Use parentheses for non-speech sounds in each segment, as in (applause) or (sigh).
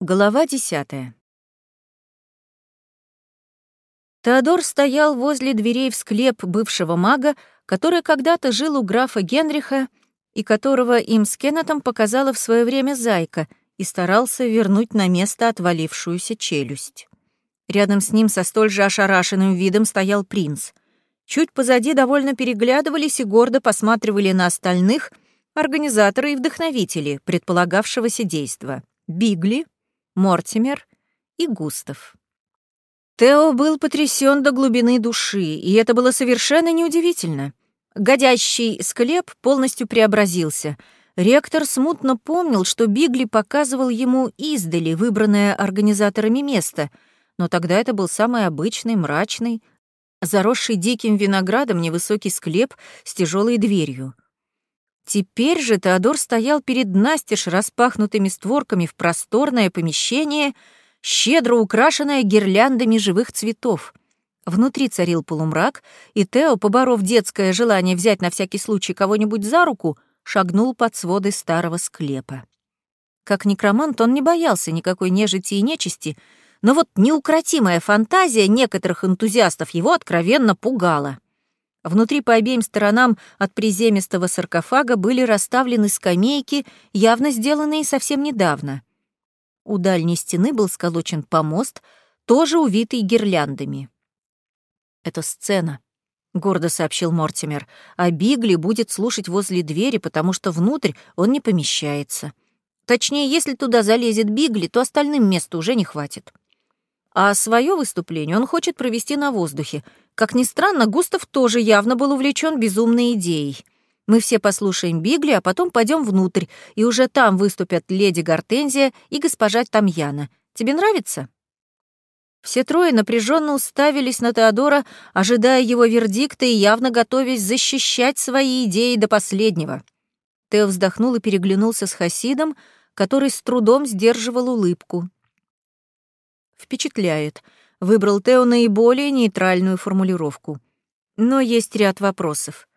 Глава десятая. Теодор стоял возле дверей в склеп бывшего мага, который когда-то жил у графа Генриха и которого им с Кеннетом показала в свое время Зайка и старался вернуть на место отвалившуюся челюсть. Рядом с ним со столь же ошарашенным видом стоял принц. Чуть позади довольно переглядывались и гордо посматривали на остальных организаторы и вдохновители предполагавшегося действа. Бигли, Мортимер и Густав. Тео был потрясен до глубины души, и это было совершенно неудивительно. Годящий склеп полностью преобразился. Ректор смутно помнил, что Бигли показывал ему издали выбранное организаторами место, но тогда это был самый обычный, мрачный, заросший диким виноградом невысокий склеп с тяжелой дверью — Теперь же Теодор стоял перед настежь распахнутыми створками в просторное помещение, щедро украшенное гирляндами живых цветов. Внутри царил полумрак, и Тео, поборов детское желание взять на всякий случай кого-нибудь за руку, шагнул под своды старого склепа. Как некромант он не боялся никакой нежити и нечисти, но вот неукротимая фантазия некоторых энтузиастов его откровенно пугала. Внутри по обеим сторонам от приземистого саркофага были расставлены скамейки, явно сделанные совсем недавно. У дальней стены был сколочен помост, тоже увитый гирляндами. «Это сцена», — гордо сообщил Мортимер, «а Бигли будет слушать возле двери, потому что внутрь он не помещается. Точнее, если туда залезет Бигли, то остальным места уже не хватит. А свое выступление он хочет провести на воздухе, как ни странно, Густав тоже явно был увлечен безумной идеей. Мы все послушаем Бигли, а потом пойдем внутрь, и уже там выступят леди Гортензия и госпожа Тамьяна. Тебе нравится?» Все трое напряженно уставились на Теодора, ожидая его вердикта и явно готовясь защищать свои идеи до последнего. Тео вздохнул и переглянулся с Хасидом, который с трудом сдерживал улыбку. «Впечатляет», выбрал Тео наиболее нейтральную формулировку. Но есть ряд вопросов.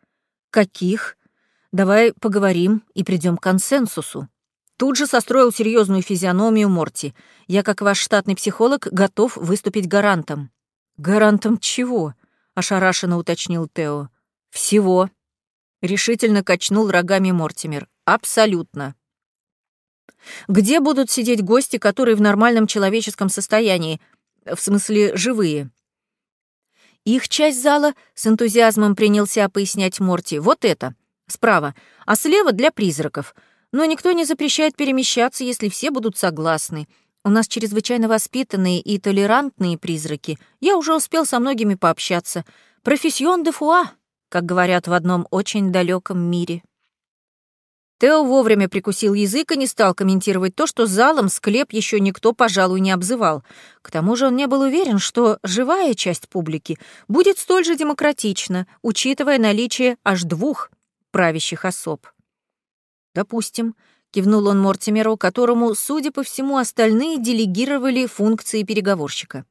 Каких? Давай поговорим и придем к консенсусу. Тут же состроил серьезную физиономию Морти. Я, как ваш штатный психолог, готов выступить гарантом. Гарантом чего? ошарашенно уточнил Тео. Всего. Решительно качнул рогами Мортимер. Абсолютно. Где будут сидеть гости, которые в нормальном человеческом состоянии, в смысле, живые. Их часть зала с энтузиазмом принялся пояснять Морти. Вот это, справа, а слева для призраков. Но никто не запрещает перемещаться, если все будут согласны. У нас чрезвычайно воспитанные и толерантные призраки. Я уже успел со многими пообщаться. Профессион де фуа, как говорят в одном очень далеком мире. Тео вовремя прикусил язык и не стал комментировать то, что залом склеп еще никто, пожалуй, не обзывал. К тому же он не был уверен, что живая часть публики будет столь же демократична, учитывая наличие аж двух правящих особ. «Допустим», — кивнул он Мортимеру, которому, судя по всему, остальные делегировали функции переговорщика.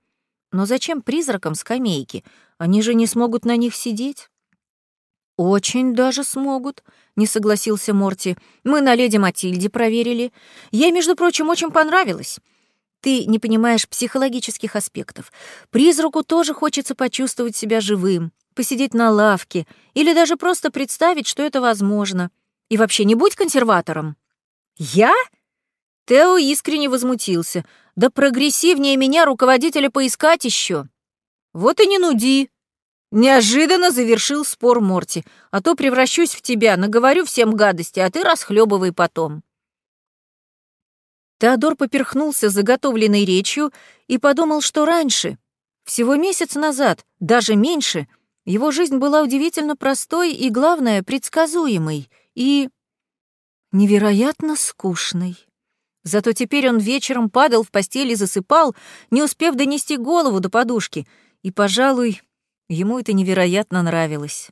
«Но зачем призракам скамейки? Они же не смогут на них сидеть». «Очень даже смогут», — не согласился Морти. «Мы на леди Матильде проверили. Ей, между прочим, очень понравилось. Ты не понимаешь психологических аспектов. Призраку тоже хочется почувствовать себя живым, посидеть на лавке или даже просто представить, что это возможно. И вообще не будь консерватором». «Я?» Тео искренне возмутился. «Да прогрессивнее меня руководителя поискать еще. «Вот и не нуди», Неожиданно завершил спор Морти, а то превращусь в тебя, наговорю всем гадости, а ты расхлебывай потом. Теодор поперхнулся заготовленной речью и подумал, что раньше, всего месяц назад, даже меньше, его жизнь была удивительно простой и, главное, предсказуемой и невероятно скучной. Зато теперь он вечером падал в постель и засыпал, не успев донести голову до подушки, и, пожалуй, Ему это невероятно нравилось.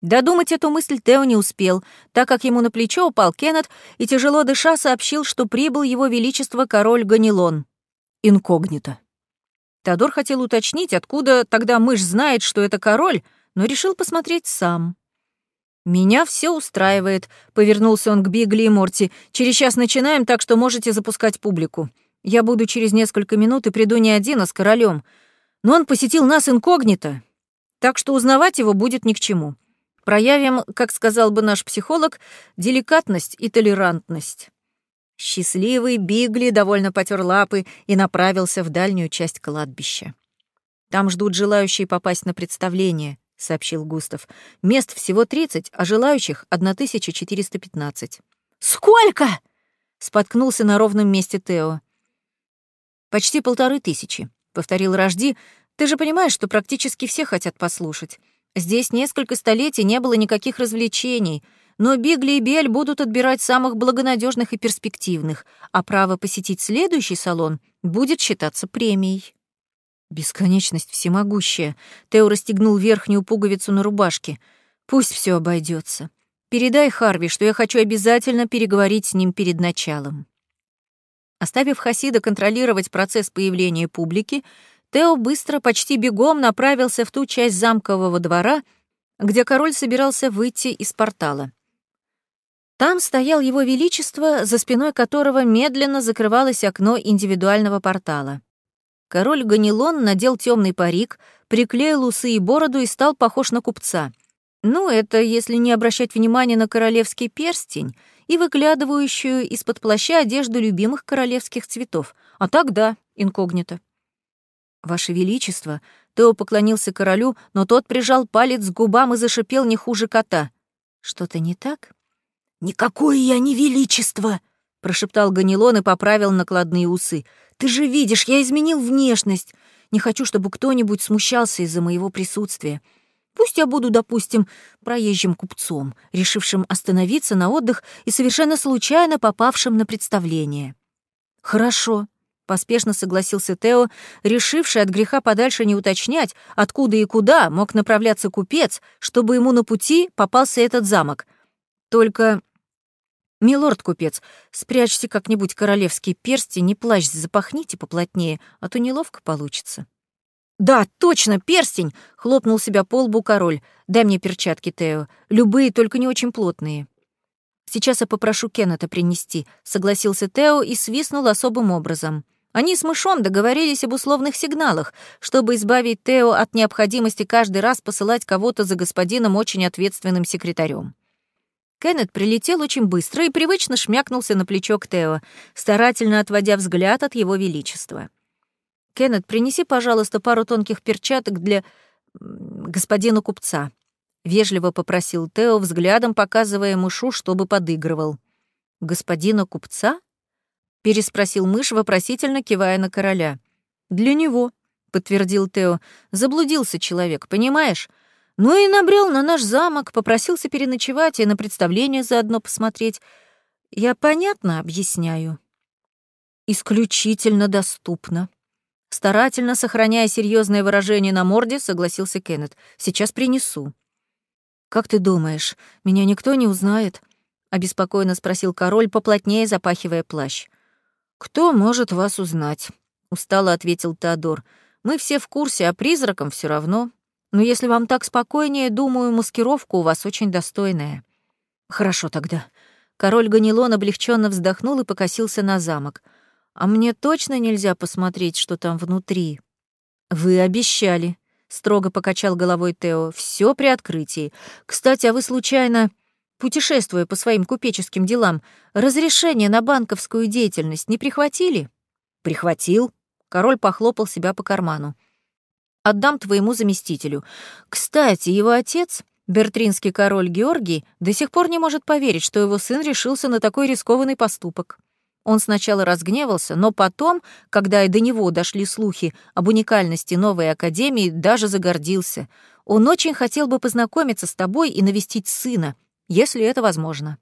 Додумать эту мысль Тео не успел, так как ему на плечо упал Кеннет и, тяжело дыша, сообщил, что прибыл его величество король Ганилон. Инкогнито. Теодор хотел уточнить, откуда тогда мышь знает, что это король, но решил посмотреть сам. «Меня все устраивает», — повернулся он к Бигли и Морти. «Через час начинаем, так что можете запускать публику. Я буду через несколько минут и приду не один, а с королем. Но он посетил нас инкогнито, так что узнавать его будет ни к чему. Проявим, как сказал бы наш психолог, деликатность и толерантность. Счастливый Бигли довольно потер лапы и направился в дальнюю часть кладбища. «Там ждут желающие попасть на представление», — сообщил Густав. «Мест всего 30, а желающих — 1415». «Сколько?» — споткнулся на ровном месте Тео. «Почти полторы тысячи», — повторил Рожди. «Ты же понимаешь, что практически все хотят послушать. Здесь несколько столетий не было никаких развлечений, но Бигли и Бель будут отбирать самых благонадежных и перспективных, а право посетить следующий салон будет считаться премией. Бесконечность всемогущая. Тео расстегнул верхнюю пуговицу на рубашке. Пусть все обойдется. Передай Харви, что я хочу обязательно переговорить с ним перед началом. Оставив Хасида контролировать процесс появления публики, Тео быстро, почти бегом направился в ту часть замкового двора, где король собирался выйти из портала. Там стоял его величество, за спиной которого медленно закрывалось окно индивидуального портала. Король Ганилон надел темный парик, приклеил усы и бороду и стал похож на купца. Ну, это если не обращать внимания на королевский перстень и выглядывающую из-под плаща одежду любимых королевских цветов. А так да, инкогнито. «Ваше Величество!» Тео поклонился королю, но тот прижал палец к губам и зашипел не хуже кота. «Что-то не так?» «Никакое я не величество!» — прошептал Ганилон и поправил накладные усы. «Ты же видишь, я изменил внешность. Не хочу, чтобы кто-нибудь смущался из-за моего присутствия. Пусть я буду, допустим, проезжим купцом, решившим остановиться на отдых и совершенно случайно попавшим на представление». «Хорошо», Поспешно согласился Тео, решивший от греха подальше не уточнять, откуда и куда мог направляться купец, чтобы ему на пути попался этот замок. Только... «Милорд-купец, спрячьте как-нибудь королевский перстень и плащ запахните поплотнее, а то неловко получится». «Да, точно, перстень!» — хлопнул себя по лбу король. «Дай мне перчатки, Тео. Любые, только не очень плотные». «Сейчас я попрошу Кеннета принести», — согласился Тео и свистнул особым образом. Они с мышом договорились об условных сигналах, чтобы избавить Тео от необходимости каждый раз посылать кого-то за господином очень ответственным секретарем. Кеннет прилетел очень быстро и привычно шмякнулся на плечо к Тео, старательно отводя взгляд от его величества. «Кеннет, принеси, пожалуйста, пару тонких перчаток для... господина купца», — вежливо попросил Тео, взглядом показывая мышу, чтобы подыгрывал. «Господина купца?» — переспросил мышь, вопросительно кивая на короля. «Для него», — подтвердил Тео. «Заблудился человек, понимаешь? Ну и набрел на наш замок, попросился переночевать и на представление заодно посмотреть. Я понятно объясняю». «Исключительно доступно». Старательно сохраняя серьезное выражение на морде, согласился Кеннет. «Сейчас принесу». «Как ты думаешь, меня никто не узнает?» — обеспокоенно спросил король, поплотнее запахивая плащ. «Кто может вас узнать?» — устало ответил Теодор. «Мы все в курсе, а призракам все равно. Но если вам так спокойнее, думаю, маскировка у вас очень достойная». «Хорошо тогда». Король Ганилон облегченно вздохнул и покосился на замок. «А мне точно нельзя посмотреть, что там внутри?» «Вы обещали», — строго покачал головой Тео. Все при открытии. Кстати, а вы случайно...» путешествуя по своим купеческим делам, разрешение на банковскую деятельность не прихватили? Прихватил. Король похлопал себя по карману. Отдам твоему заместителю. Кстати, его отец, бертринский король Георгий, до сих пор не может поверить, что его сын решился на такой рискованный поступок. Он сначала разгневался, но потом, когда и до него дошли слухи об уникальности новой академии, даже загордился. Он очень хотел бы познакомиться с тобой и навестить сына, если это возможно.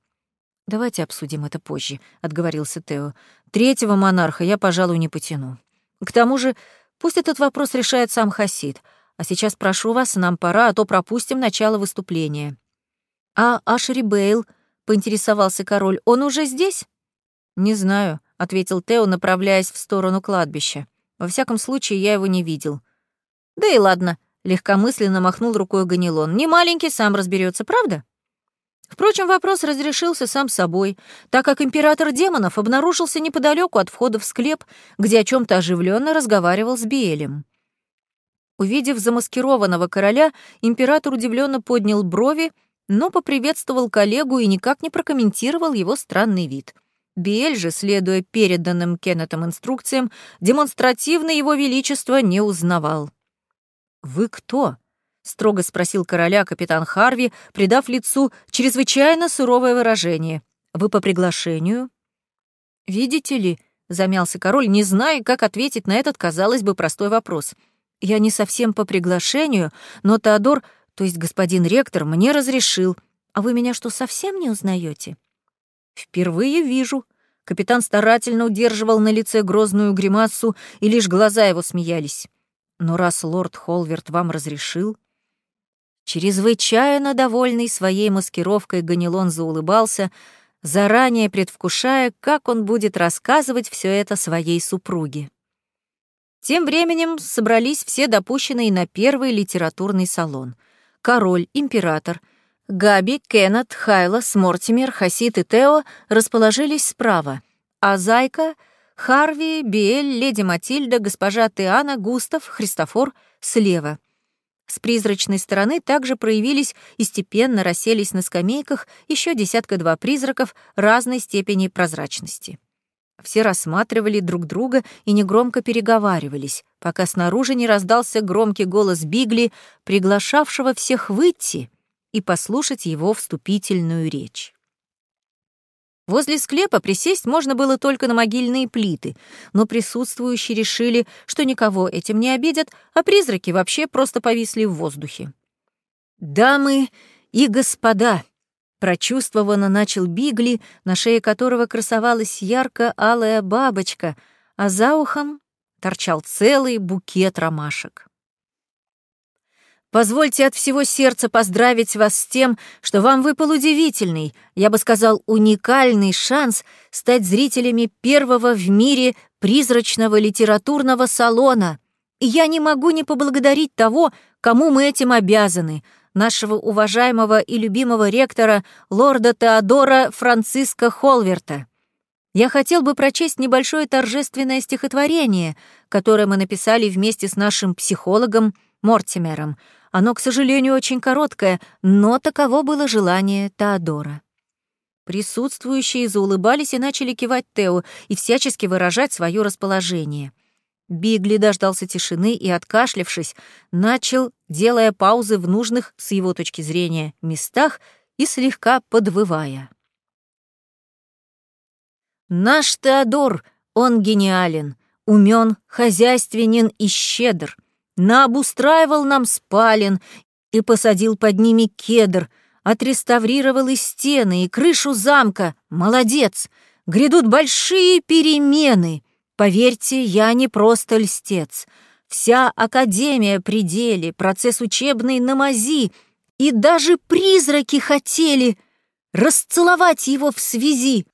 Давайте обсудим это позже, отговорился Тео. Третьего монарха я, пожалуй, не потяну. К тому же, пусть этот вопрос решает сам Хасид. А сейчас прошу вас, нам пора, а то пропустим начало выступления. А Ашери Бейл, поинтересовался король, он уже здесь? Не знаю, ответил Тео, направляясь в сторону кладбища. Во всяком случае, я его не видел. Да и ладно, легкомысленно махнул рукой Ганилон. Не маленький, сам разберется, правда? Впрочем, вопрос разрешился сам собой, так как император демонов обнаружился неподалеку от входа в склеп, где о чем то оживленно разговаривал с Биэлем. Увидев замаскированного короля, император удивленно поднял брови, но поприветствовал коллегу и никак не прокомментировал его странный вид. Биэль же, следуя переданным Кеннетом инструкциям, демонстративно его величество не узнавал. «Вы кто?» — строго спросил короля капитан Харви, придав лицу чрезвычайно суровое выражение. «Вы по приглашению?» «Видите ли», — замялся король, не зная, как ответить на этот, казалось бы, простой вопрос. «Я не совсем по приглашению, но Теодор, то есть господин ректор, мне разрешил. А вы меня что, совсем не узнаете? «Впервые вижу». Капитан старательно удерживал на лице грозную гримасу, и лишь глаза его смеялись. «Но раз лорд Холверт вам разрешил...» Чрезвычайно довольный своей маскировкой Ганилон заулыбался, заранее предвкушая, как он будет рассказывать все это своей супруге. Тем временем собрались все допущенные на первый литературный салон. Король, император, Габи, Кеннет, Хайлас, Мортимер, Хасит и Тео расположились справа, а Зайка, Харви, Биэль, леди Матильда, госпожа Теана, Густав, Христофор — слева — с призрачной стороны также проявились и степенно расселись на скамейках еще десятка-два призраков разной степени прозрачности. Все рассматривали друг друга и негромко переговаривались, пока снаружи не раздался громкий голос Бигли, приглашавшего всех выйти и послушать его вступительную речь. Возле склепа присесть можно было только на могильные плиты, но присутствующие решили, что никого этим не обидят, а призраки вообще просто повисли в воздухе. «Дамы и господа!» Прочувствованно начал Бигли, на шее которого красовалась ярко-алая бабочка, а за ухом торчал целый букет ромашек. Позвольте от всего сердца поздравить вас с тем, что вам выпал удивительный, я бы сказал, уникальный шанс стать зрителями первого в мире призрачного литературного салона. И я не могу не поблагодарить того, кому мы этим обязаны, нашего уважаемого и любимого ректора, лорда Теодора Франциска Холверта. Я хотел бы прочесть небольшое торжественное стихотворение, которое мы написали вместе с нашим психологом Мортимером — оно, к сожалению, очень короткое, но таково было желание Теодора. Присутствующие заулыбались и начали кивать Тео и всячески выражать свое расположение. Бигли дождался тишины и, откашлившись, начал, делая паузы в нужных, с его точки зрения, местах и слегка подвывая. «Наш Теодор, он гениален, умен, хозяйственен и щедр наобустраивал нам спален и посадил под ними кедр, отреставрировал и стены, и крышу замка. Молодец! Грядут большие перемены. Поверьте, я не просто льстец. Вся академия при деле, процесс учебный на мази, и даже призраки хотели расцеловать его в связи.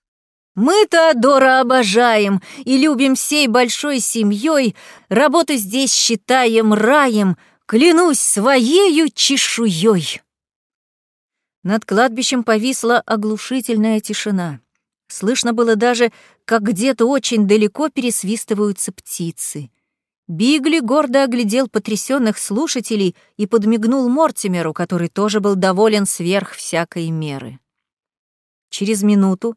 Мы Теодора обожаем и любим всей большой семьей, работу здесь считаем раем, клянусь своею чешуей. Над кладбищем повисла оглушительная тишина. Слышно было даже, как где-то очень далеко пересвистываются птицы. Бигли гордо оглядел потрясенных слушателей и подмигнул Мортимеру, который тоже был доволен сверх всякой меры. Через минуту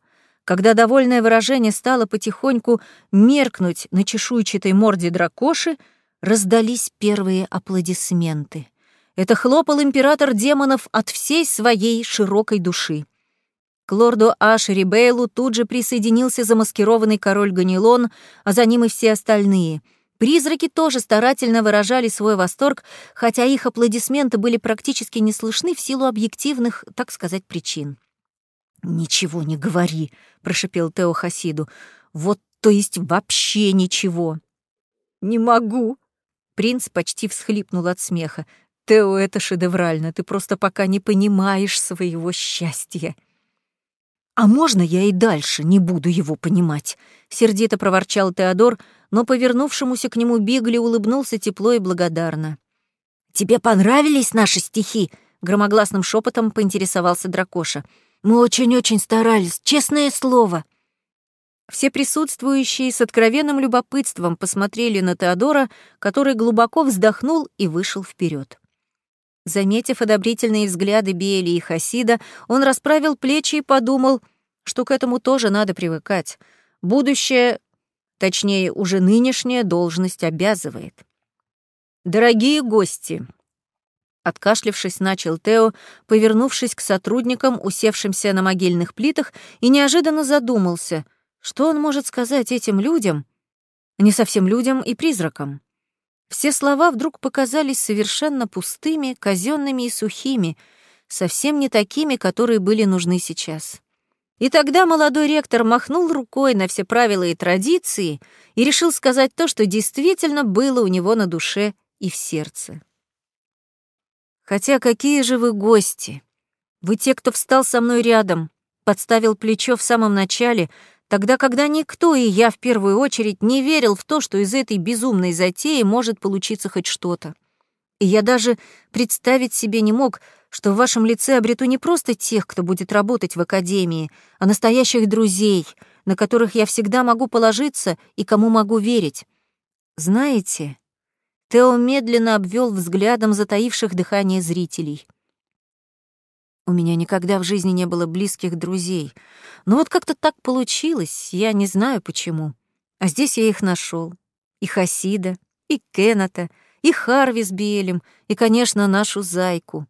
когда довольное выражение стало потихоньку меркнуть на чешуйчатой морде дракоши, раздались первые аплодисменты. Это хлопал император демонов от всей своей широкой души. К лорду Ашери Бейлу тут же присоединился замаскированный король Ганилон, а за ним и все остальные. Призраки тоже старательно выражали свой восторг, хотя их аплодисменты были практически не слышны в силу объективных, так сказать, причин. «Ничего не говори», — прошипел Тео Хасиду. «Вот то есть вообще ничего». «Не могу». Принц почти всхлипнул от смеха. «Тео, это шедеврально, ты просто пока не понимаешь своего счастья». «А можно я и дальше не буду его понимать?» — сердито проворчал Теодор, но повернувшемуся к нему Бигли улыбнулся тепло и благодарно. «Тебе понравились наши стихи?» — громогласным шепотом поинтересовался Дракоша. Мы очень-очень старались, честное слово». Все присутствующие с откровенным любопытством посмотрели на Теодора, который глубоко вздохнул и вышел вперед. Заметив одобрительные взгляды Биэли и Хасида, он расправил плечи и подумал, что к этому тоже надо привыкать. Будущее, точнее, уже нынешняя должность обязывает. «Дорогие гости!» Откашлившись, начал Тео, повернувшись к сотрудникам, усевшимся на могильных плитах, и неожиданно задумался — что он может сказать этим людям, не совсем людям и призракам? Все слова вдруг показались совершенно пустыми, казенными и сухими, совсем не такими, которые были нужны сейчас. И тогда молодой ректор махнул рукой на все правила и традиции и решил сказать то, что действительно было у него на душе и в сердце. «Хотя какие же вы гости! Вы те, кто встал со мной рядом, подставил плечо в самом начале, Тогда, когда никто, и я в первую очередь, не верил в то, что из этой безумной затеи может получиться хоть что-то. И я даже представить себе не мог, что в вашем лице обрету не просто тех, кто будет работать в академии, а настоящих друзей, на которых я всегда могу положиться и кому могу верить. Знаете, Тео медленно обвел взглядом затаивших дыхание зрителей — у меня никогда в жизни не было близких друзей. Но вот как-то так получилось, я не знаю почему. А здесь я их нашел. И Хасида, и Кеннета, и Харви с Биэлем, и, конечно, нашу Зайку.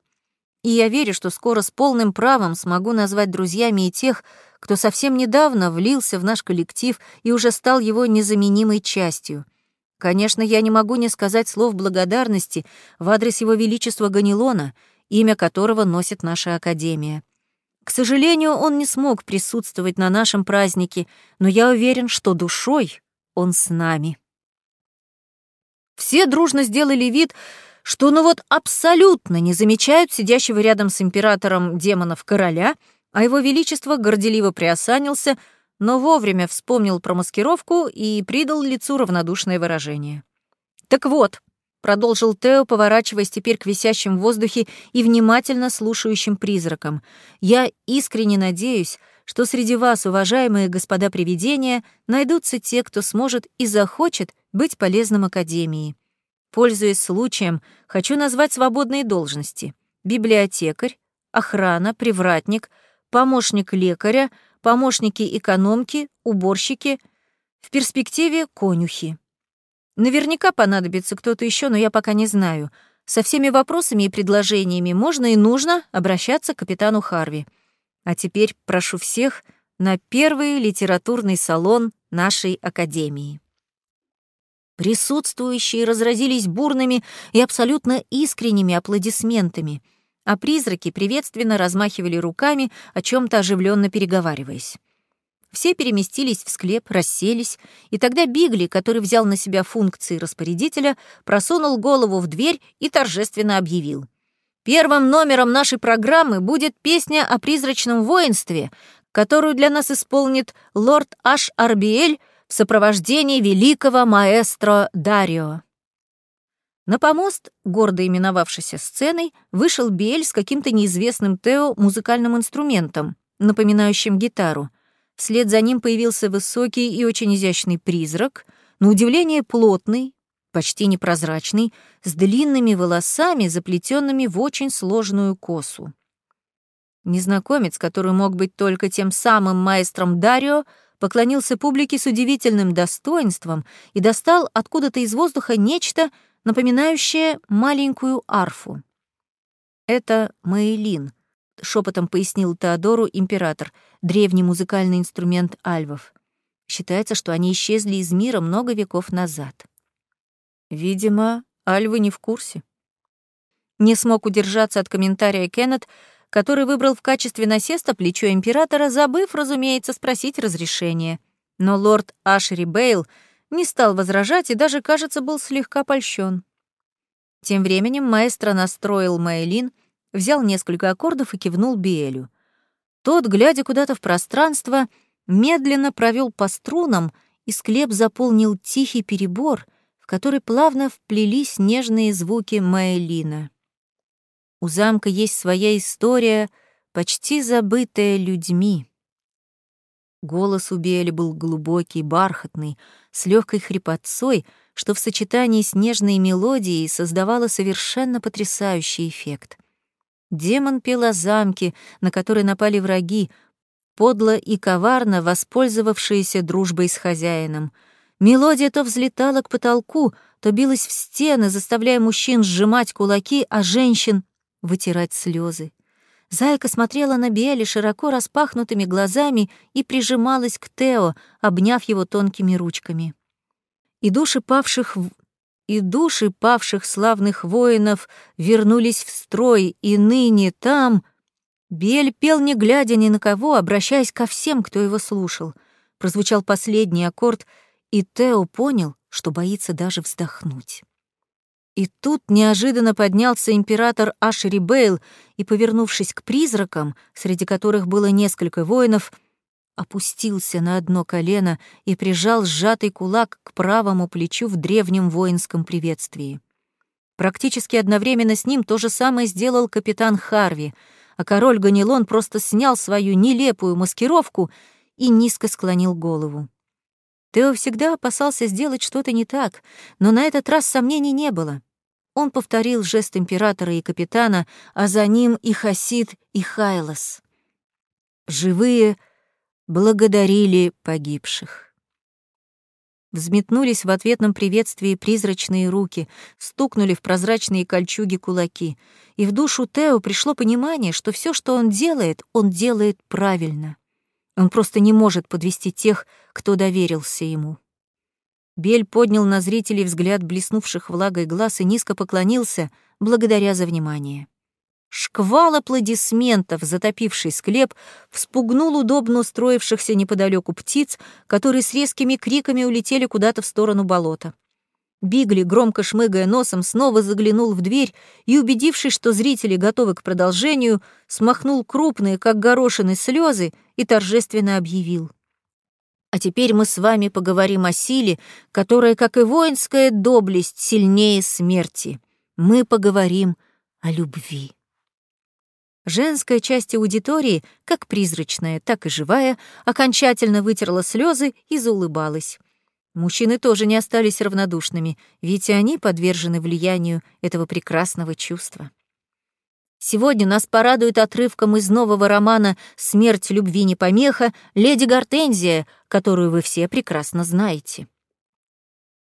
И я верю, что скоро с полным правом смогу назвать друзьями и тех, кто совсем недавно влился в наш коллектив и уже стал его незаменимой частью. Конечно, я не могу не сказать слов благодарности в адрес его величества Ганилона — имя которого носит наша Академия. К сожалению, он не смог присутствовать на нашем празднике, но я уверен, что душой он с нами. Все дружно сделали вид, что ну вот абсолютно не замечают сидящего рядом с императором демонов короля, а его величество горделиво приосанился, но вовремя вспомнил про маскировку и придал лицу равнодушное выражение. Так вот, Продолжил Тео, поворачиваясь теперь к висящим в воздухе и внимательно слушающим призракам. «Я искренне надеюсь, что среди вас, уважаемые господа привидения, найдутся те, кто сможет и захочет быть полезным Академии. Пользуясь случаем, хочу назвать свободные должности. Библиотекарь, охрана, привратник, помощник лекаря, помощники экономки, уборщики, в перспективе конюхи. Наверняка понадобится кто-то еще, но я пока не знаю. Со всеми вопросами и предложениями можно и нужно обращаться к капитану Харви. А теперь прошу всех на первый литературный салон нашей академии. Присутствующие разразились бурными и абсолютно искренними аплодисментами, а призраки приветственно размахивали руками, о чем то оживленно переговариваясь. Все переместились в склеп, расселись, и тогда Бигли, который взял на себя функции распорядителя, просунул голову в дверь и торжественно объявил. «Первым номером нашей программы будет песня о призрачном воинстве, которую для нас исполнит лорд Аш Арбиэль в сопровождении великого маэстро Дарио». На помост, гордо именовавшийся сценой, вышел Биэль с каким-то неизвестным Тео музыкальным инструментом, напоминающим гитару — Вслед за ним появился высокий и очень изящный призрак, на удивление плотный, почти непрозрачный, с длинными волосами, заплетенными в очень сложную косу. Незнакомец, который мог быть только тем самым маэстром Дарио, поклонился публике с удивительным достоинством и достал откуда-то из воздуха нечто, напоминающее маленькую арфу. Это Маэлин, — шепотом пояснил Теодору император, древний музыкальный инструмент альвов. Считается, что они исчезли из мира много веков назад. Видимо, альвы не в курсе. Не смог удержаться от комментария Кеннет, который выбрал в качестве насеста плечо императора, забыв, разумеется, спросить разрешение. Но лорд Ашери Бейл не стал возражать и даже, кажется, был слегка польщен. Тем временем маэстро настроил Майлин — взял несколько аккордов и кивнул Биэлю. Тот, глядя куда-то в пространство, медленно провел по струнам, и склеп заполнил тихий перебор, в который плавно вплелись нежные звуки Маэлина. У замка есть своя история, почти забытое людьми. Голос у Биэли был глубокий, бархатный, с легкой хрипотцой, что в сочетании с нежной мелодией создавало совершенно потрясающий эффект. Демон пел о замке, на который напали враги, подло и коварно воспользовавшиеся дружбой с хозяином. Мелодия то взлетала к потолку, то билась в стены, заставляя мужчин сжимать кулаки, а женщин — вытирать слезы. Зайка смотрела на Биэли широко распахнутыми глазами и прижималась к Тео, обняв его тонкими ручками. И души павших и души павших славных воинов вернулись в строй, и ныне там... Бель пел, не глядя ни на кого, обращаясь ко всем, кто его слушал. Прозвучал последний аккорд, и Тео понял, что боится даже вздохнуть. И тут неожиданно поднялся император Ашери Бейл и, повернувшись к призракам, среди которых было несколько воинов, опустился на одно колено и прижал сжатый кулак к правому плечу в древнем воинском приветствии. Практически одновременно с ним то же самое сделал капитан Харви, а король Ганилон просто снял свою нелепую маскировку и низко склонил голову. Тео всегда опасался сделать что-то не так, но на этот раз сомнений не было. Он повторил жест императора и капитана, а за ним и Хасид, и Хайлос. Живые благодарили погибших. Взметнулись в ответном приветствии призрачные руки, стукнули в прозрачные кольчуги кулаки, и в душу Тео пришло понимание, что все, что он делает, он делает правильно. Он просто не может подвести тех, кто доверился ему. Бель поднял на зрителей взгляд блеснувших влагой глаз и низко поклонился, благодаря за внимание. Шквал аплодисментов, затопивший склеп, вспугнул удобно устроившихся неподалеку птиц, которые с резкими криками улетели куда-то в сторону болота. Бигли, громко шмыгая носом, снова заглянул в дверь и, убедившись, что зрители готовы к продолжению, смахнул крупные, как горошины, слезы и торжественно объявил. А теперь мы с вами поговорим о силе, которая, как и воинская доблесть, сильнее смерти. Мы поговорим о любви. Женская часть аудитории, как призрачная, так и живая, окончательно вытерла слезы и заулыбалась. Мужчины тоже не остались равнодушными, ведь и они подвержены влиянию этого прекрасного чувства. Сегодня нас порадует отрывком из нового романа «Смерть любви не помеха» «Леди Гортензия», которую вы все прекрасно знаете.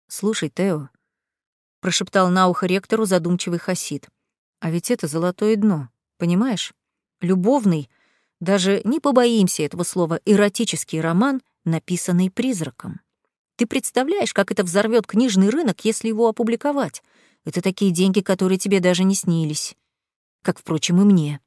«Слушай, Тео», — прошептал на ухо ректору задумчивый Хасид, «а ведь это золотое дно, понимаешь? Любовный, даже не побоимся этого слова, эротический роман, написанный призраком. Ты представляешь, как это взорвет книжный рынок, если его опубликовать? Это такие деньги, которые тебе даже не снились как, впрочем, и мне.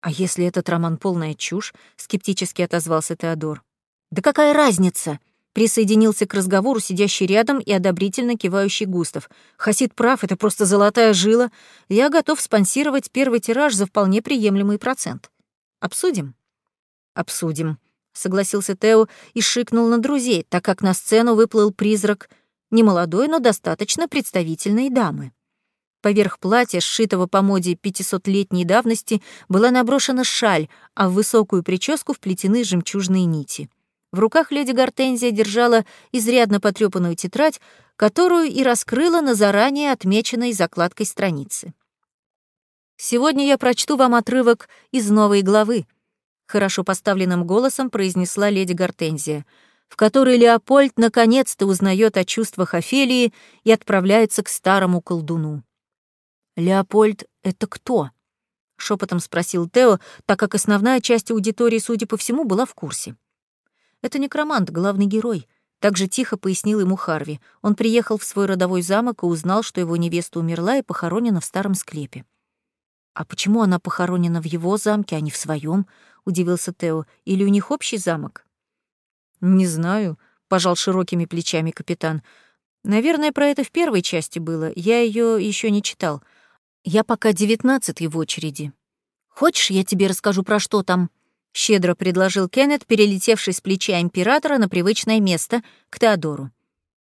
«А если этот роман полная чушь?» — скептически отозвался Теодор. «Да какая разница?» — присоединился к разговору сидящий рядом и одобрительно кивающий Густав. «Хасид прав, это просто золотая жила. Я готов спонсировать первый тираж за вполне приемлемый процент. Обсудим?» «Обсудим», — согласился Тео и шикнул на друзей, так как на сцену выплыл призрак немолодой, но достаточно представительной дамы. Поверх платья, сшитого по моде пятисотлетней давности, была наброшена шаль, а в высокую прическу вплетены жемчужные нити. В руках леди Гортензия держала изрядно потрёпанную тетрадь, которую и раскрыла на заранее отмеченной закладкой страницы. «Сегодня я прочту вам отрывок из новой главы», — хорошо поставленным голосом произнесла леди Гортензия, в которой Леопольд наконец-то узнает о чувствах Офелии и отправляется к старому колдуну. «Леопольд — это кто?» — шепотом спросил Тео, так как основная часть аудитории, судя по всему, была в курсе. «Это некромант, главный герой», — так же тихо пояснил ему Харви. Он приехал в свой родовой замок и узнал, что его невеста умерла и похоронена в старом склепе. «А почему она похоронена в его замке, а не в своем? Удивился Тео. «Или у них общий замок?» «Не знаю», — пожал широкими плечами капитан. «Наверное, про это в первой части было. Я ее еще не читал. Я пока девятнадцатый в очереди. Хочешь, я тебе расскажу, про что там?» — щедро предложил Кеннет, перелетевший с плеча императора на привычное место, к Теодору.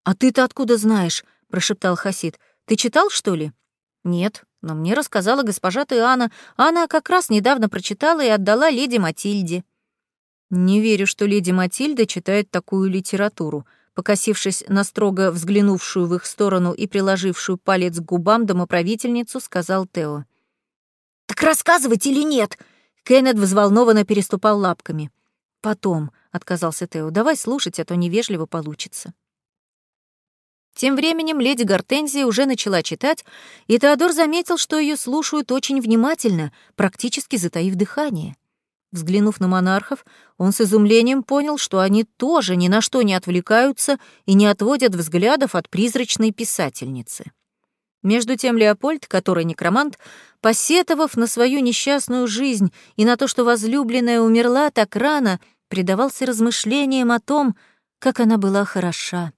«А ты-то откуда знаешь?» — прошептал Хасид. «Ты читал, что ли?» «Нет», Но мне рассказала госпожа Теана. Она как раз недавно прочитала и отдала леди Матильде. Не верю, что леди Матильда читает такую литературу. Покосившись на строго взглянувшую в их сторону и приложившую палец к губам домоправительницу, сказал Тео. «Так рассказывать или нет?» Кеннет взволнованно переступал лапками. «Потом», — отказался Тео, — «давай слушать, а то невежливо получится». Тем временем леди Гортензия уже начала читать, и Теодор заметил, что ее слушают очень внимательно, практически затаив дыхание. Взглянув на монархов, он с изумлением понял, что они тоже ни на что не отвлекаются и не отводят взглядов от призрачной писательницы. Между тем Леопольд, который некромант, посетовав на свою несчастную жизнь и на то, что возлюбленная умерла так рано, предавался размышлениям о том, как она была хороша.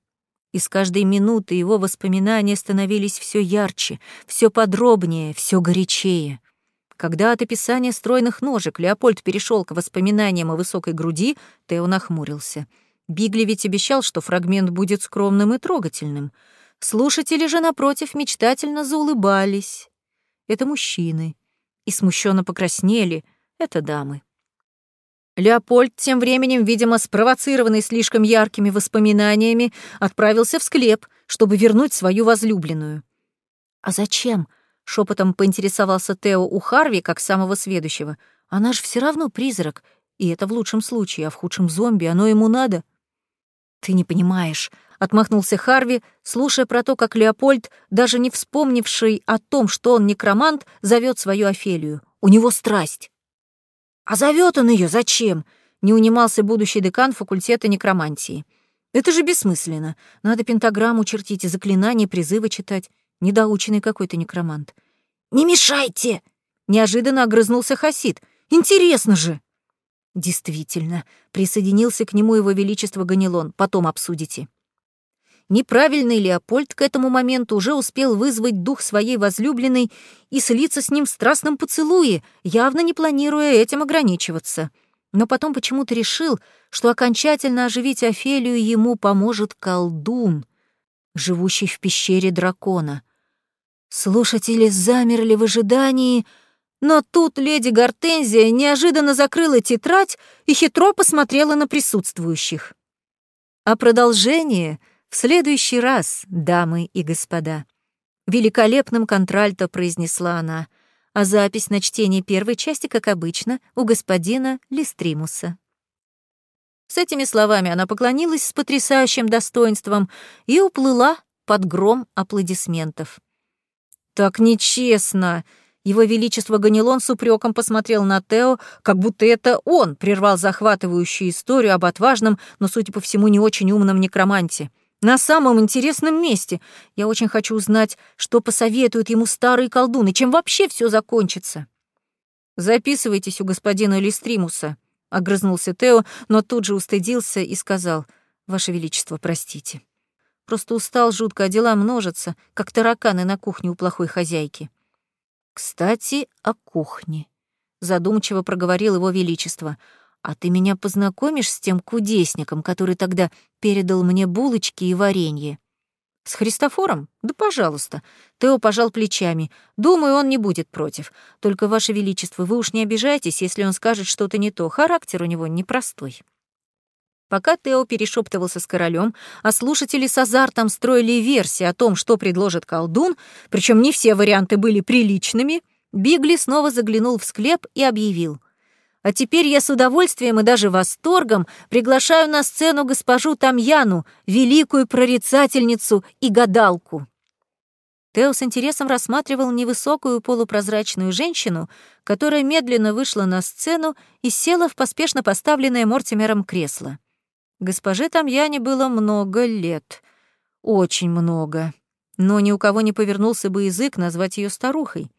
И с каждой минуты его воспоминания становились все ярче, все подробнее, все горячее. Когда от описания стройных ножек Леопольд перешел к воспоминаниям о высокой груди, Тео нахмурился. Бигли ведь обещал, что фрагмент будет скромным и трогательным. Слушатели же, напротив, мечтательно заулыбались. Это мужчины. И смущенно покраснели. Это дамы. Леопольд тем временем, видимо, спровоцированный слишком яркими воспоминаниями, отправился в склеп, чтобы вернуть свою возлюбленную. «А зачем?» — шепотом поинтересовался Тео у Харви, как самого сведущего. «Она же все равно призрак, и это в лучшем случае, а в худшем зомби оно ему надо». «Ты не понимаешь», — отмахнулся Харви, слушая про то, как Леопольд, даже не вспомнивший о том, что он некромант, зовет свою Офелию. «У него страсть». А зовет он ее зачем? Не унимался будущий декан факультета некромантии. Это же бессмысленно. Надо пентаграмму чертить и заклинания, призывы читать. Недоученный какой-то некромант. «Не мешайте!» — неожиданно огрызнулся Хасид. «Интересно же!» Действительно, присоединился к нему его величество Ганилон. Потом обсудите. Неправильный Леопольд к этому моменту уже успел вызвать дух своей возлюбленной и слиться с ним в страстном поцелуе, явно не планируя этим ограничиваться. Но потом почему-то решил, что окончательно оживить Офелию ему поможет колдун, живущий в пещере дракона. Слушатели замерли в ожидании, но тут леди Гортензия неожиданно закрыла тетрадь и хитро посмотрела на присутствующих. А продолжение — в следующий раз, дамы и господа, великолепным контральто произнесла она, а запись на чтение первой части, как обычно, у господина Листримуса. С этими словами она поклонилась с потрясающим достоинством и уплыла под гром аплодисментов. «Так нечестно!» Его Величество Ганилон с упреком посмотрел на Тео, как будто это он прервал захватывающую историю об отважном, но, судя по всему, не очень умном некроманте на самом интересном месте. Я очень хочу узнать, что посоветуют ему старые колдуны, чем вообще все закончится. Записывайтесь у господина Листримуса, огрызнулся Тео, но тут же устыдился и сказал: "Ваше величество, простите. Просто устал жутко, а дела множатся, как тараканы на кухне у плохой хозяйки". Кстати, о кухне, задумчиво проговорил его величество. «А ты меня познакомишь с тем кудесником, который тогда передал мне булочки и варенье?» «С Христофором? Да пожалуйста». Тео пожал плечами. «Думаю, он не будет против. Только, Ваше Величество, вы уж не обижайтесь, если он скажет что-то не то. Характер у него непростой». Пока Тео перешептывался с королем, а слушатели с азартом строили версии о том, что предложит колдун, причем не все варианты были приличными, Бигли снова заглянул в склеп и объявил. А теперь я с удовольствием и даже восторгом приглашаю на сцену госпожу Тамьяну, великую прорицательницу и гадалку. Тео с интересом рассматривал невысокую полупрозрачную женщину, которая медленно вышла на сцену и села в поспешно поставленное Мортимером кресло. Госпоже Тамьяне было много лет. Очень много. Но ни у кого не повернулся бы язык назвать ее старухой.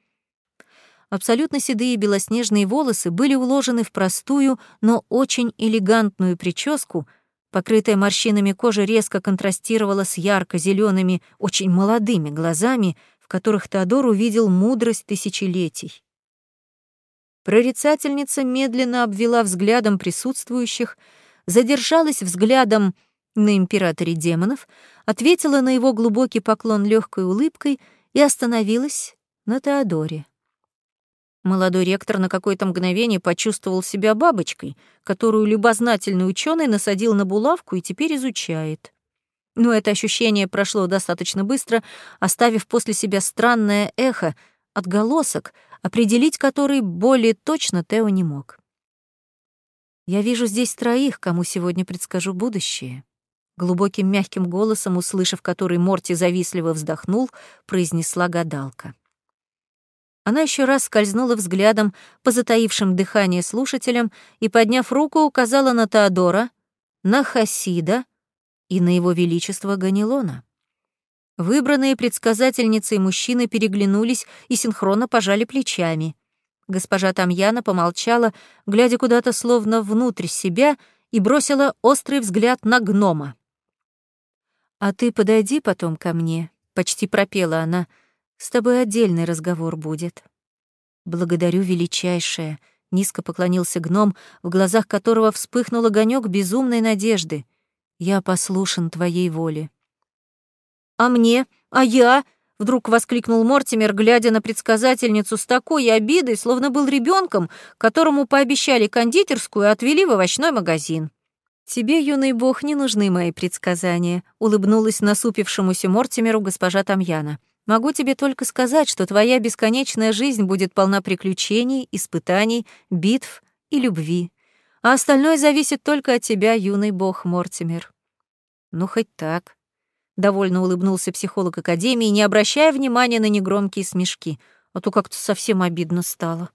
Абсолютно седые белоснежные волосы были уложены в простую, но очень элегантную прическу, покрытая морщинами кожа резко контрастировала с ярко зелеными очень молодыми глазами, в которых Теодор увидел мудрость тысячелетий. Прорицательница медленно обвела взглядом присутствующих, задержалась взглядом на императоре демонов, ответила на его глубокий поклон легкой улыбкой и остановилась, на Теодоре. Молодой ректор на какое-то мгновение почувствовал себя бабочкой, которую любознательный ученый насадил на булавку и теперь изучает. Но это ощущение прошло достаточно быстро, оставив после себя странное эхо, отголосок, определить который более точно Тео не мог. «Я вижу здесь троих, кому сегодня предскажу будущее», глубоким мягким голосом, услышав который Морти завистливо вздохнул, произнесла гадалка. Она еще раз скользнула взглядом по затаившим дыхание слушателям и, подняв руку, указала на Теодора, на Хасида и на его величество Ганилона. Выбранные предсказательницей мужчины переглянулись и синхронно пожали плечами. Госпожа Тамьяна помолчала, глядя куда-то словно внутрь себя, и бросила острый взгляд на гнома. «А ты подойди потом ко мне», — почти пропела она, — с тобой отдельный разговор будет. Благодарю, величайшее, низко поклонился гном, в глазах которого вспыхнул огонек безумной надежды. Я послушен твоей воле. А мне? А я? Вдруг воскликнул Мортимер, глядя на предсказательницу с такой обидой, словно был ребенком, которому пообещали кондитерскую, и отвели в овощной магазин. «Тебе, юный бог, не нужны мои предсказания», — улыбнулась насупившемуся Мортимеру госпожа Тамьяна. Могу тебе только сказать, что твоя бесконечная жизнь будет полна приключений, испытаний, битв и любви. А остальное зависит только от тебя, юный бог Мортимер. Ну, хоть так. Довольно улыбнулся психолог Академии, не обращая внимания на негромкие смешки, а то как-то совсем обидно стало.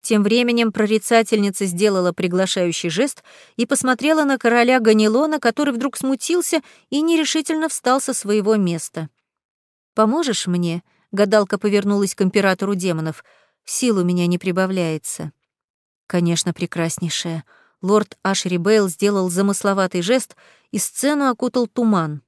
Тем временем прорицательница сделала приглашающий жест и посмотрела на короля Ганилона, который вдруг смутился и нерешительно встал со своего места. «Поможешь мне?» — гадалка повернулась к императору демонов. «Сил у меня не прибавляется». «Конечно, прекраснейшая». Лорд Ашери Бейл сделал замысловатый жест, и сцену окутал туман.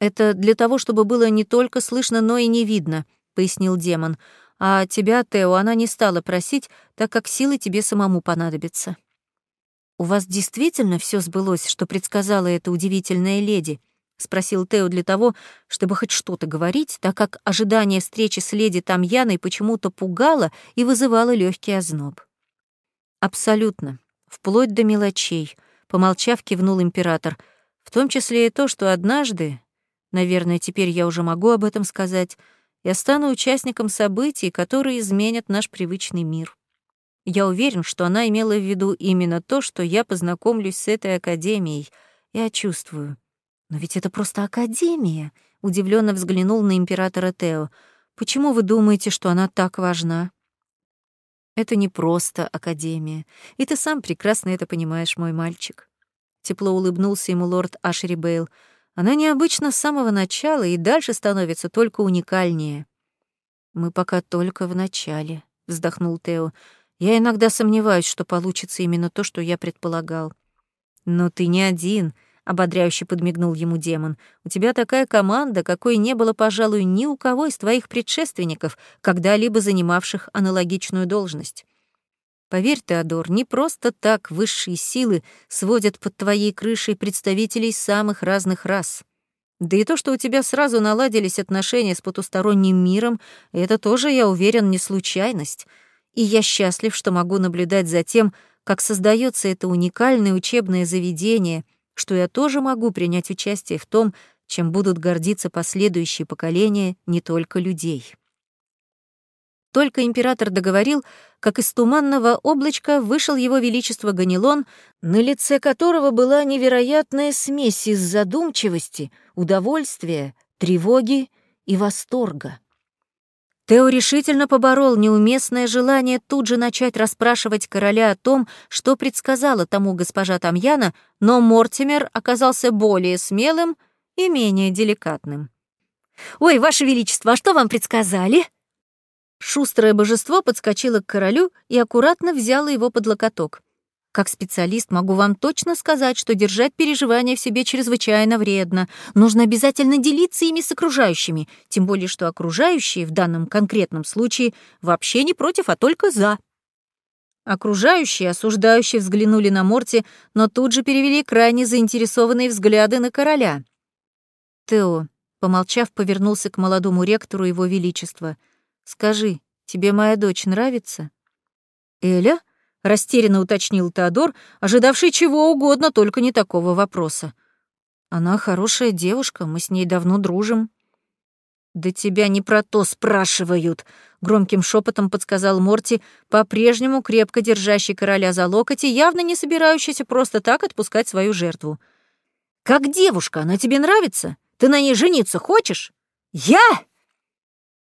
«Это для того, чтобы было не только слышно, но и не видно», — пояснил демон. «А тебя, Тео, она не стала просить, так как силы тебе самому понадобятся». «У вас действительно все сбылось, что предсказала эта удивительная леди?» — спросил Тео для того, чтобы хоть что-то говорить, так как ожидание встречи с леди Тамьяной почему-то пугало и вызывало легкий озноб. «Абсолютно. Вплоть до мелочей», — помолчав, кивнул император. «В том числе и то, что однажды, наверное, теперь я уже могу об этом сказать, я стану участником событий, которые изменят наш привычный мир. Я уверен, что она имела в виду именно то, что я познакомлюсь с этой академией. Я чувствую». «Но ведь это просто Академия», — удивленно взглянул на императора Тео. «Почему вы думаете, что она так важна?» «Это не просто Академия, и ты сам прекрасно это понимаешь, мой мальчик». Тепло улыбнулся ему лорд Ашери Бейл. «Она необычна с самого начала и дальше становится только уникальнее». «Мы пока только в начале», — вздохнул Тео. «Я иногда сомневаюсь, что получится именно то, что я предполагал». «Но ты не один», ободряюще подмигнул ему демон. У тебя такая команда, какой не было, пожалуй, ни у кого из твоих предшественников, когда-либо занимавших аналогичную должность. Поверь, Теодор, не просто так высшие силы сводят под твоей крышей представителей самых разных рас. Да и то, что у тебя сразу наладились отношения с потусторонним миром, это тоже, я уверен, не случайность. И я счастлив, что могу наблюдать за тем, как создается это уникальное учебное заведение — что я тоже могу принять участие в том, чем будут гордиться последующие поколения не только людей. Только император договорил, как из туманного облачка вышел его величество Ганилон, на лице которого была невероятная смесь из задумчивости, удовольствия, тревоги и восторга. Тео решительно поборол неуместное желание тут же начать расспрашивать короля о том, что предсказала тому госпожа Тамьяна, но Мортимер оказался более смелым и менее деликатным. «Ой, Ваше Величество, а что вам предсказали?» Шустрое божество подскочило к королю и аккуратно взяло его под локоток. Как специалист могу вам точно сказать, что держать переживания в себе чрезвычайно вредно. Нужно обязательно делиться ими с окружающими, тем более что окружающие в данном конкретном случае вообще не против, а только за. Окружающие, осуждающие, взглянули на Морти, но тут же перевели крайне заинтересованные взгляды на короля. «Тео, Помолчав, повернулся к молодому ректору его величества. «Скажи, тебе моя дочь нравится?» «Эля?» — растерянно уточнил Теодор, ожидавший чего угодно, только не такого вопроса. «Она хорошая девушка, мы с ней давно дружим». «Да тебя не про то спрашивают», — громким шепотом подсказал Морти, по-прежнему крепко держащий короля за локоть и явно не собирающийся просто так отпускать свою жертву. «Как девушка, она тебе нравится? Ты на ней жениться хочешь?» «Я!»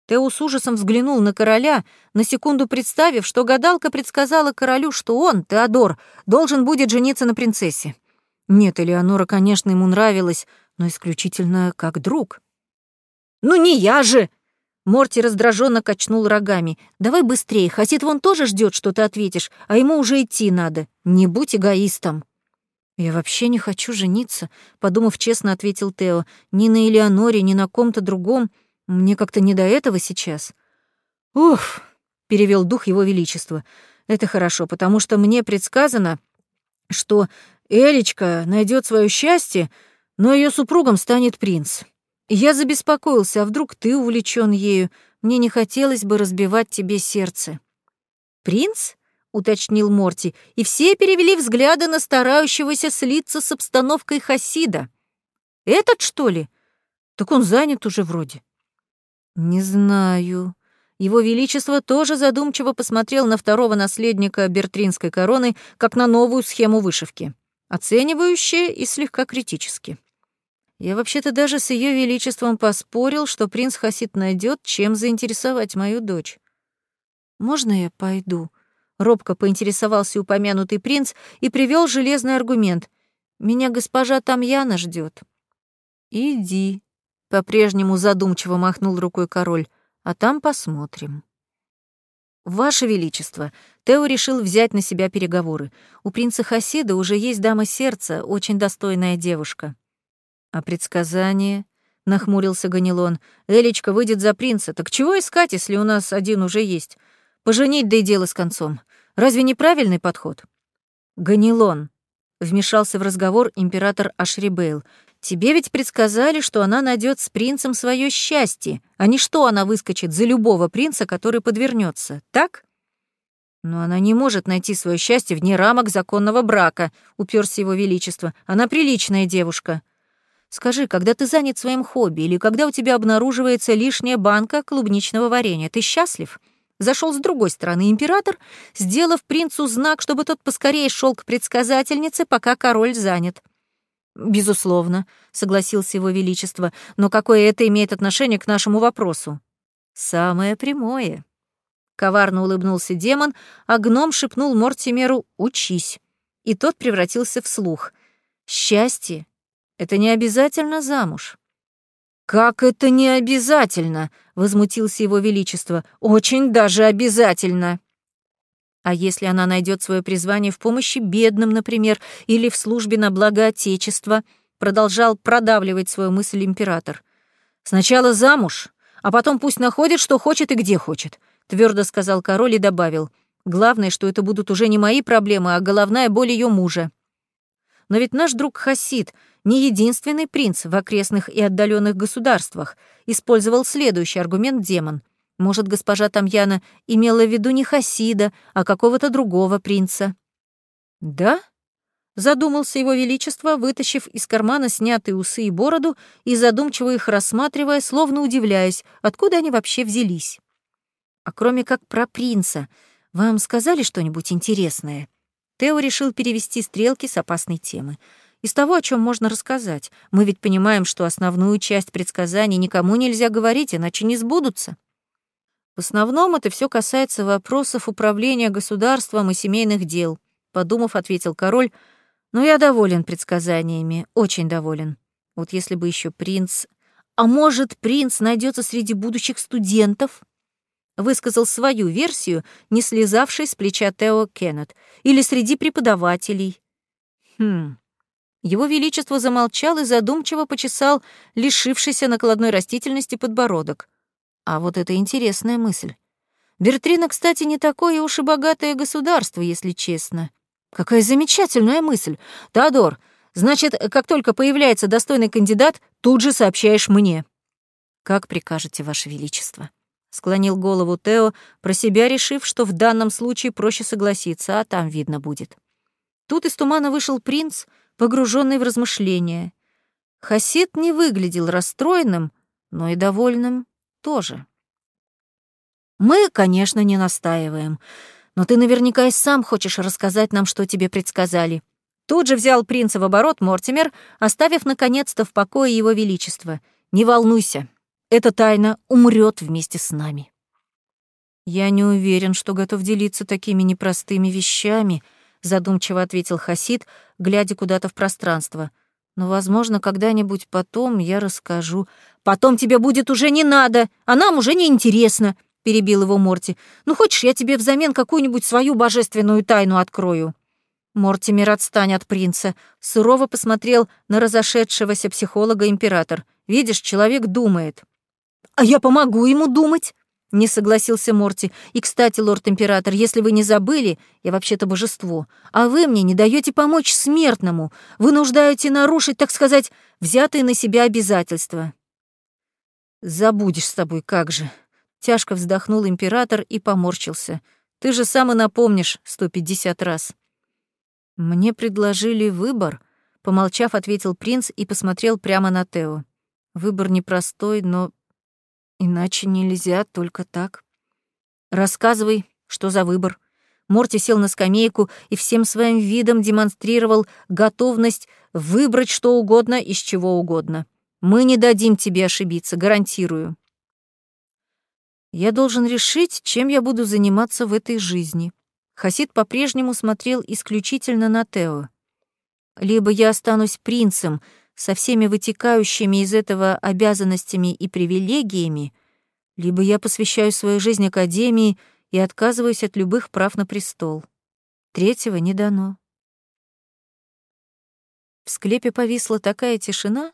Тео с ужасом взглянул на короля, на секунду представив, что гадалка предсказала королю, что он, Теодор, должен будет жениться на принцессе. Нет, Элеонора, конечно, ему нравилась, но исключительно как друг. «Ну не я же!» Морти раздраженно качнул рогами. «Давай быстрее, Хасид вон тоже ждет, что ты ответишь, а ему уже идти надо. Не будь эгоистом». «Я вообще не хочу жениться», — подумав честно, ответил Тео. «Ни на Элеоноре, ни на ком-то другом. Мне как-то не до этого сейчас. Уф, перевел дух его величества. Это хорошо, потому что мне предсказано, что Элечка найдет свое счастье, но ее супругом станет принц. Я забеспокоился, а вдруг ты увлечен ею? Мне не хотелось бы разбивать тебе сердце. Принц? уточнил Морти, и все перевели взгляды на старающегося слиться с обстановкой Хасида. Этот, что ли? Так он занят уже вроде. «Не знаю». Его Величество тоже задумчиво посмотрел на второго наследника Бертринской короны, как на новую схему вышивки. Оценивающе и слегка критически. Я вообще-то даже с Ее Величеством поспорил, что принц Хасид найдет, чем заинтересовать мою дочь. «Можно я пойду?» Робко поинтересовался упомянутый принц и привел железный аргумент. «Меня госпожа Тамьяна ждет. «Иди», по-прежнему задумчиво махнул рукой король. А там посмотрим. Ваше Величество, Тео решил взять на себя переговоры. У принца Хасида уже есть дама сердца, очень достойная девушка. А предсказание? Нахмурился Ганилон. Элечка выйдет за принца. Так чего искать, если у нас один уже есть? Поженить, да и дело с концом. Разве не правильный подход? Ганилон. Вмешался в разговор император Ашрибейл. Тебе ведь предсказали, что она найдет с принцем свое счастье, а не что она выскочит за любого принца, который подвернется, так? Но она не может найти свое счастье вне рамок законного брака, уперся его величество. Она приличная девушка. Скажи, когда ты занят своим хобби или когда у тебя обнаруживается лишняя банка клубничного варенья, ты счастлив? Зашел с другой стороны император, сделав принцу знак, чтобы тот поскорее шел к предсказательнице, пока король занят. «Безусловно», — согласился его величество, «но какое это имеет отношение к нашему вопросу?» «Самое прямое». Коварно улыбнулся демон, а гном шепнул Мортимеру «Учись». И тот превратился в слух. «Счастье — это не обязательно замуж». «Как это не обязательно?» — возмутился его величество. «Очень даже обязательно». А если она найдет свое призвание в помощи бедным, например, или в службе на благо Отечества, продолжал продавливать свою мысль император. Сначала замуж, а потом пусть находит, что хочет и где хочет, твердо сказал король и добавил. Главное, что это будут уже не мои проблемы, а головная боль ее мужа. Но ведь наш друг Хасид, не единственный принц в окрестных и отдаленных государствах, использовал следующий аргумент демон — может, госпожа Тамьяна имела в виду не Хасида, а какого-то другого принца? Да? Задумался его величество, вытащив из кармана снятые усы и бороду и задумчиво их рассматривая, словно удивляясь, откуда они вообще взялись. А кроме как про принца, вам сказали что-нибудь интересное? Тео решил перевести стрелки с опасной темы. Из того, о чем можно рассказать. Мы ведь понимаем, что основную часть предсказаний никому нельзя говорить, иначе не сбудутся. В основном это все касается вопросов управления государством и семейных дел, подумав, ответил король, но я доволен предсказаниями, очень доволен. Вот если бы еще принц... А может, принц найдется среди будущих студентов? Высказал свою версию, не слезавший с плеча Тео Кеннет. Или среди преподавателей. Хм... Его Величество замолчал и задумчиво почесал лишившийся накладной растительности подбородок. А вот это интересная мысль. Бертрина, кстати, не такое уж и богатое государство, если честно. Какая замечательная мысль. Теодор, значит, как только появляется достойный кандидат, тут же сообщаешь мне. «Как прикажете, Ваше Величество?» Склонил голову Тео, про себя решив, что в данном случае проще согласиться, а там видно будет. Тут из тумана вышел принц, погруженный в размышления. Хасид не выглядел расстроенным, но и довольным тоже. «Мы, конечно, не настаиваем, но ты наверняка и сам хочешь рассказать нам, что тебе предсказали». Тут же взял принца в оборот Мортимер, оставив наконец-то в покое его величество. «Не волнуйся, эта тайна умрет вместе с нами». «Я не уверен, что готов делиться такими непростыми вещами», — задумчиво ответил Хасид, глядя куда-то в пространство. «Но, возможно, когда-нибудь потом я расскажу». «Потом тебе будет уже не надо, а нам уже не интересно», — перебил его Морти. «Ну, хочешь, я тебе взамен какую-нибудь свою божественную тайну открою?» Мортимер, отстань от принца. Сурово посмотрел на разошедшегося психолога император. Видишь, человек думает. «А я помогу ему думать», — не согласился Морти. «И, кстати, лорд-император, если вы не забыли, я вообще-то божество, а вы мне не даете помочь смертному, вынуждаете нарушить, так сказать, взятые на себя обязательства». «Забудешь с тобой, как же», — тяжко вздохнул император и поморщился. «Ты же сам и напомнишь сто пятьдесят раз». «Мне предложили выбор», — помолчав, ответил принц и посмотрел прямо на Тео. «Выбор непростой, но Иначе нельзя, только так. Рассказывай, что за выбор. Морти сел на скамейку и всем своим видом демонстрировал готовность выбрать что угодно из чего угодно. Мы не дадим тебе ошибиться, гарантирую. Я должен решить, чем я буду заниматься в этой жизни. Хасид по-прежнему смотрел исключительно на Тео. Либо я останусь принцем, со всеми вытекающими из этого обязанностями и привилегиями, либо я посвящаю свою жизнь Академии и отказываюсь от любых прав на престол. Третьего не дано. В склепе повисла такая тишина,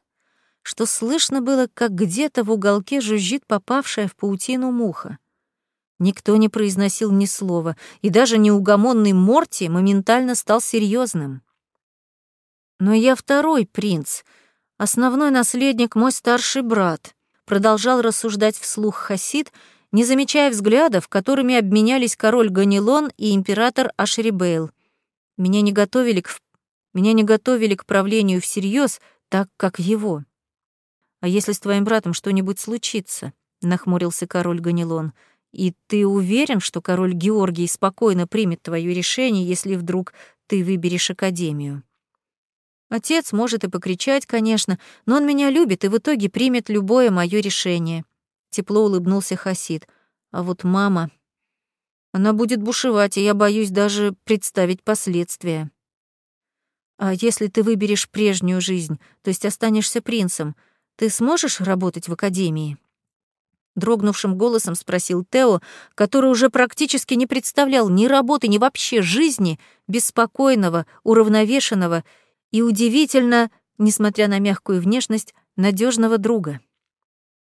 что слышно было, как где-то в уголке жужжит попавшая в паутину муха. Никто не произносил ни слова, и даже неугомонный Морти моментально стал серьезным. Но я второй принц, основной наследник мой старший брат, продолжал рассуждать вслух Хасид, не замечая взглядов, которыми обменялись король Ганилон и император Ашрибейл. Меня не готовили к меня не готовили к правлению всерьез, так как его. А если с твоим братом что-нибудь случится? нахмурился король Ганилон. И ты уверен, что король Георгий спокойно примет твое решение, если вдруг ты выберешь академию? Отец может и покричать, конечно, но он меня любит и в итоге примет любое мое решение. Тепло улыбнулся Хасид. А вот мама... Она будет бушевать, и я боюсь даже представить последствия. А если ты выберешь прежнюю жизнь, то есть останешься принцем, ты сможешь работать в академии? Дрогнувшим голосом спросил Тео, который уже практически не представлял ни работы, ни вообще жизни, беспокойного, уравновешенного и удивительно, несмотря на мягкую внешность, надежного друга.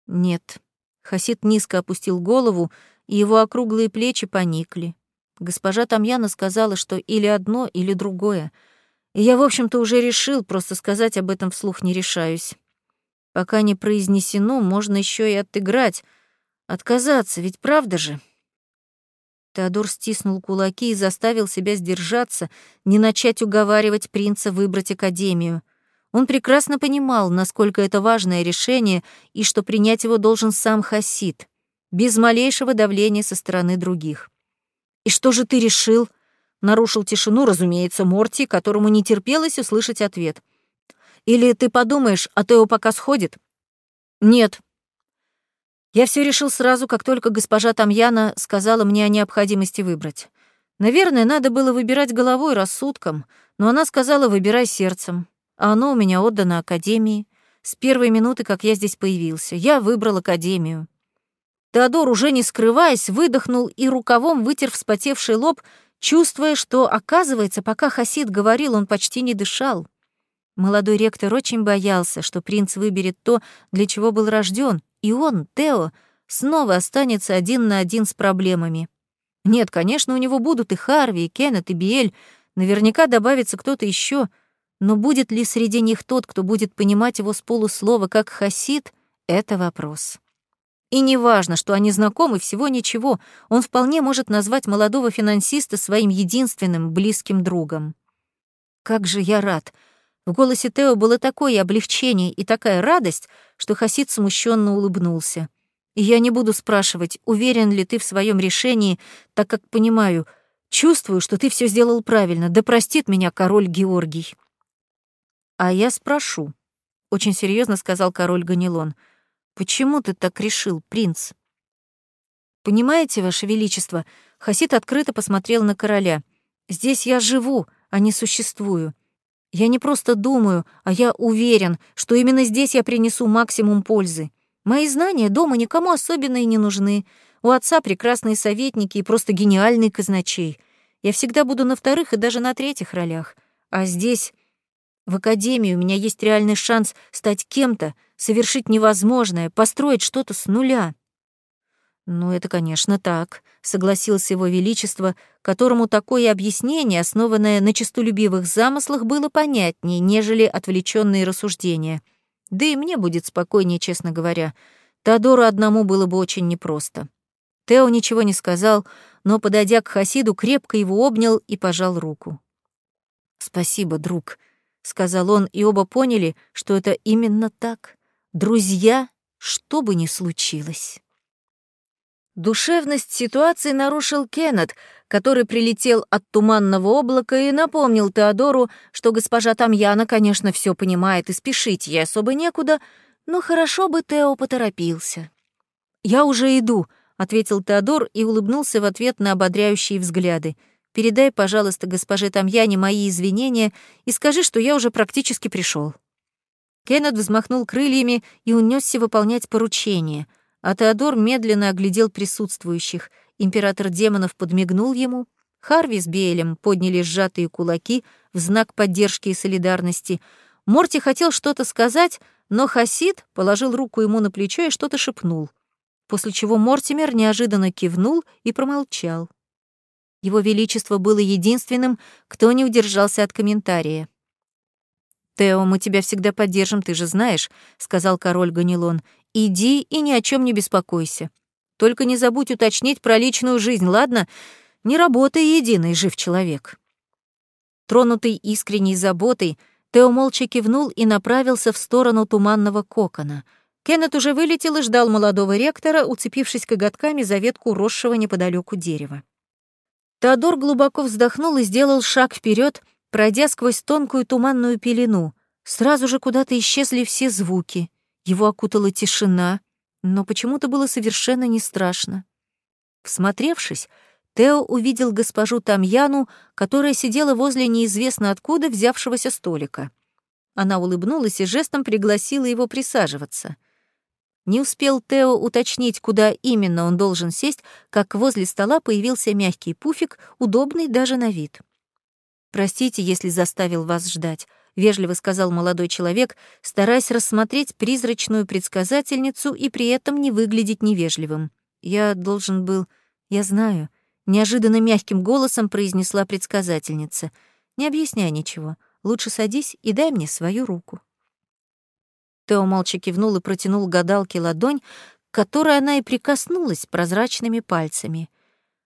Нет. Хасид низко опустил голову, и его округлые плечи поникли. Госпожа Тамьяна сказала, что или одно, или другое. И я, в общем-то, уже решил, просто сказать об этом вслух не решаюсь. Пока не произнесено, можно еще и отыграть, отказаться, ведь правда же? Теодор стиснул кулаки и заставил себя сдержаться, не начать уговаривать принца выбрать академию. Он прекрасно понимал, насколько это важное решение и что принять его должен сам Хасид, без малейшего давления со стороны других. «И что же ты решил?» Нарушил тишину, разумеется, Морти, которому не терпелось услышать ответ. «Или ты подумаешь, а Тео пока сходит?» «Нет», я все решил сразу, как только госпожа Тамьяна сказала мне о необходимости выбрать. Наверное, надо было выбирать головой, рассудком, но она сказала «выбирай сердцем», а оно у меня отдано Академии. С первой минуты, как я здесь появился, я выбрал Академию. Теодор, уже не скрываясь, выдохнул и рукавом вытер вспотевший лоб, чувствуя, что, оказывается, пока Хасид говорил, он почти не дышал. Молодой ректор очень боялся, что принц выберет то, для чего был рожден, и он, Тео, снова останется один на один с проблемами. Нет, конечно, у него будут и Харви, и Кеннет, и Биэль, наверняка добавится кто-то еще, но будет ли среди них тот, кто будет понимать его с полуслова как хасид, это вопрос. И не важно, что они знакомы всего ничего, он вполне может назвать молодого финансиста своим единственным близким другом. Как же я рад! В голосе Тео было такое облегчение и такая радость, что Хасид смущенно улыбнулся. И я не буду спрашивать, уверен ли ты в своем решении, так как понимаю, чувствую, что ты все сделал правильно, да простит меня король Георгий. А я спрошу, — очень серьезно сказал король Ганилон, — Почему ты так решил, принц? Понимаете, ваше величество, Хасид открыто посмотрел на короля. Здесь я живу, а не существую. Я не просто думаю, а я уверен, что именно здесь я принесу максимум пользы. Мои знания дома никому особенно и не нужны. У отца прекрасные советники и просто гениальный казначей. Я всегда буду на вторых и даже на третьих ролях. А здесь, в академии, у меня есть реальный шанс стать кем-то, совершить невозможное, построить что-то с нуля. «Ну, это, конечно, так», — согласился его величество, которому такое объяснение, основанное на честолюбивых замыслах, было понятнее, нежели отвлеченные рассуждения. Да и мне будет спокойнее, честно говоря. Теодору одному было бы очень непросто. Тео ничего не сказал, но, подойдя к Хасиду, крепко его обнял и пожал руку. «Спасибо, друг», — сказал он, и оба поняли, что это именно так. Друзья, что бы ни случилось. Душевность ситуации нарушил Кеннет, который прилетел от туманного облака и напомнил Теодору, что госпожа Тамьяна, конечно, все понимает и спешить ей особо некуда, но хорошо бы Тео поторопился. «Я уже иду», — ответил Теодор и улыбнулся в ответ на ободряющие взгляды. «Передай, пожалуйста, госпоже Тамьяне мои извинения и скажи, что я уже практически пришел. Кеннет взмахнул крыльями и унесся выполнять поручение, а Теодор медленно оглядел присутствующих. Император демонов подмигнул ему, Харви с Бейлем подняли сжатые кулаки в знак поддержки и солидарности. Морти хотел что-то сказать, но Хасид положил руку ему на плечо и что-то шепнул, после чего Мортимер неожиданно кивнул и промолчал. Его Величество было единственным, кто не удержался от комментария. «Тео, мы тебя всегда поддержим, ты же знаешь», — сказал король Ганилон. «Иди и ни о чем не беспокойся. Только не забудь уточнить про личную жизнь, ладно? Не работай единый, жив человек». Тронутый искренней заботой, Тео молча кивнул и направился в сторону туманного кокона. Кеннет уже вылетел и ждал молодого ректора, уцепившись коготками за ветку росшего неподалеку дерева. Теодор глубоко вздохнул и сделал шаг вперед, Пройдя сквозь тонкую туманную пелену, сразу же куда-то исчезли все звуки. Его окутала тишина, но почему-то было совершенно не страшно. Всмотревшись, Тео увидел госпожу Тамьяну, которая сидела возле неизвестно откуда взявшегося столика. Она улыбнулась и жестом пригласила его присаживаться. Не успел Тео уточнить, куда именно он должен сесть, как возле стола появился мягкий пуфик, удобный даже на вид. «Простите, если заставил вас ждать», — вежливо сказал молодой человек, стараясь рассмотреть призрачную предсказательницу и при этом не выглядеть невежливым. «Я должен был... Я знаю», — неожиданно мягким голосом произнесла предсказательница. «Не объясняй ничего. Лучше садись и дай мне свою руку». Тео молча кивнул и протянул гадалке ладонь, к которой она и прикоснулась прозрачными пальцами —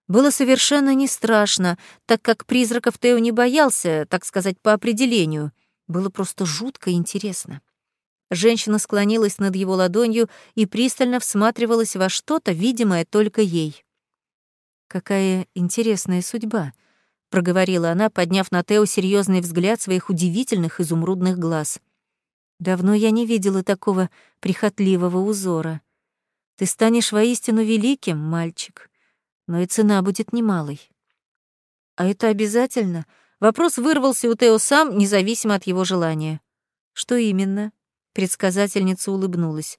было совершенно не страшно, так как призраков Тео не боялся, так сказать, по определению. Было просто жутко интересно. Женщина склонилась над его ладонью и пристально всматривалась во что-то, видимое только ей. «Какая интересная судьба», — проговорила она, подняв на Тео серьезный взгляд своих удивительных изумрудных глаз. «Давно я не видела такого прихотливого узора. Ты станешь воистину великим, мальчик но и цена будет немалой. А это обязательно? Вопрос вырвался у Тео сам, независимо от его желания. Что именно? Предсказательница улыбнулась.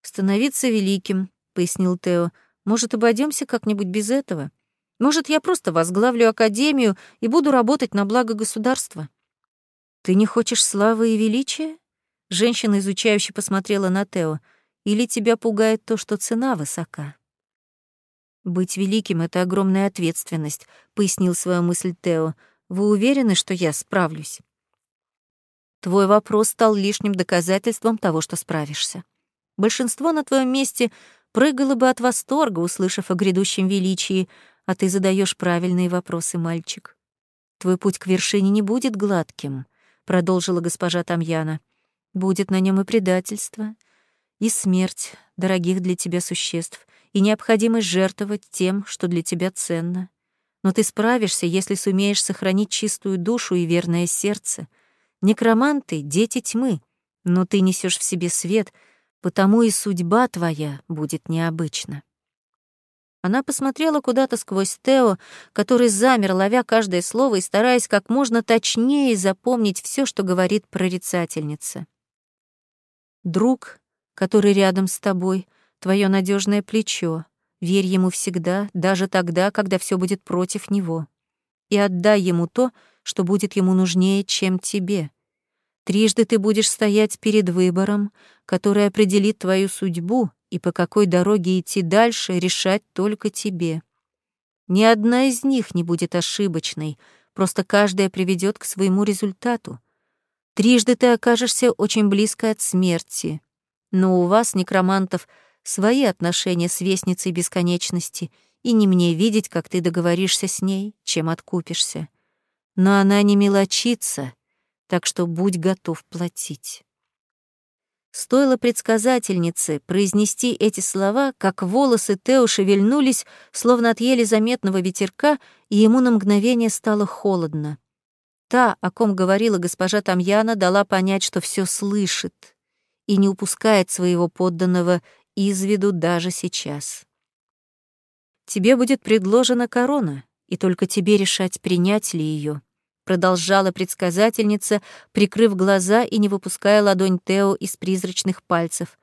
«Становиться великим», — пояснил Тео. «Может, обойдемся как-нибудь без этого? Может, я просто возглавлю академию и буду работать на благо государства?» «Ты не хочешь славы и величия?» Женщина изучающе посмотрела на Тео. «Или тебя пугает то, что цена высока?» «Быть великим — это огромная ответственность», — пояснил свою мысль Тео. «Вы уверены, что я справлюсь?» Твой вопрос стал лишним доказательством того, что справишься. Большинство на твоем месте прыгала бы от восторга, услышав о грядущем величии, а ты задаешь правильные вопросы, мальчик. Твой путь к вершине не будет гладким, продолжила госпожа Тамьяна. Будет на нем и предательство, и смерть дорогих для тебя существ, и необходимость жертвовать тем, что для тебя ценно. Но ты справишься, если сумеешь сохранить чистую душу и верное сердце. Некроманты — дети тьмы, но ты несешь в себе свет, потому и судьба твоя будет необычна. Она посмотрела куда-то сквозь Тео, который замер, ловя каждое слово и стараясь как можно точнее запомнить все, что говорит прорицательница. «Друг, который рядом с тобой, твое надежное плечо, верь ему всегда, даже тогда, когда все будет против него, и отдай ему то, что будет ему нужнее, чем тебе. Трижды ты будешь стоять перед выбором, который определит твою судьбу и по какой дороге идти дальше, решать только тебе. Ни одна из них не будет ошибочной, просто каждая приведет к своему результату. Трижды ты окажешься очень близко от смерти, но у вас, некромантов, свои отношения с Вестницей Бесконечности, и не мне видеть, как ты договоришься с ней, чем откупишься. Но она не мелочится, так что будь готов платить. Стоило предсказательнице произнести эти слова, как волосы Тео шевельнулись, словно от еле заметного ветерка, и ему на мгновение стало холодно. Та, о ком говорила госпожа Тамьяна, дала понять, что все слышит и не упускает своего подданного из виду даже сейчас. «Тебе будет предложена корона, и только тебе решать, принять ли ее продолжала предсказательница, прикрыв глаза и не выпуская ладонь Тео из призрачных пальцев.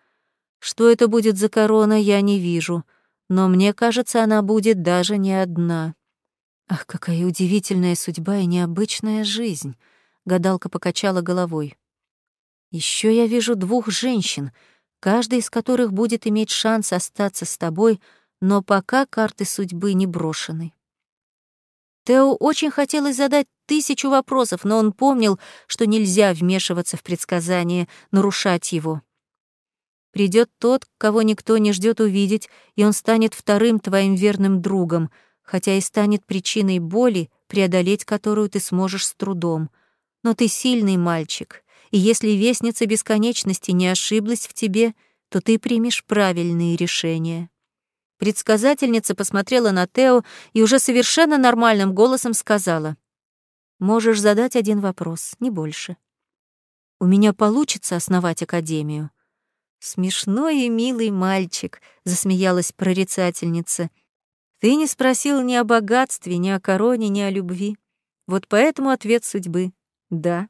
Что это будет за корона, я не вижу, но мне кажется, она будет даже не одна. Ах, какая удивительная судьба и необычная жизнь, гадалка покачала головой. Еще я вижу двух женщин, каждая из которых будет иметь шанс остаться с тобой, но пока карты судьбы не брошены. Тео очень хотелось задать тысячу вопросов, но он помнил, что нельзя вмешиваться в предсказание, нарушать его. Придет тот, кого никто не ждет увидеть, и он станет вторым твоим верным другом, хотя и станет причиной боли, преодолеть которую ты сможешь с трудом. Но ты сильный мальчик, и если Вестница Бесконечности не ошиблась в тебе, то ты примешь правильные решения. Предсказательница посмотрела на Тео и уже совершенно нормальным голосом сказала. «Можешь задать один вопрос, не больше. У меня получится основать академию?» «Смешной и милый мальчик», — засмеялась прорицательница. «Ты не спросил ни о богатстве, ни о короне, ни о любви. Вот поэтому ответ судьбы — да».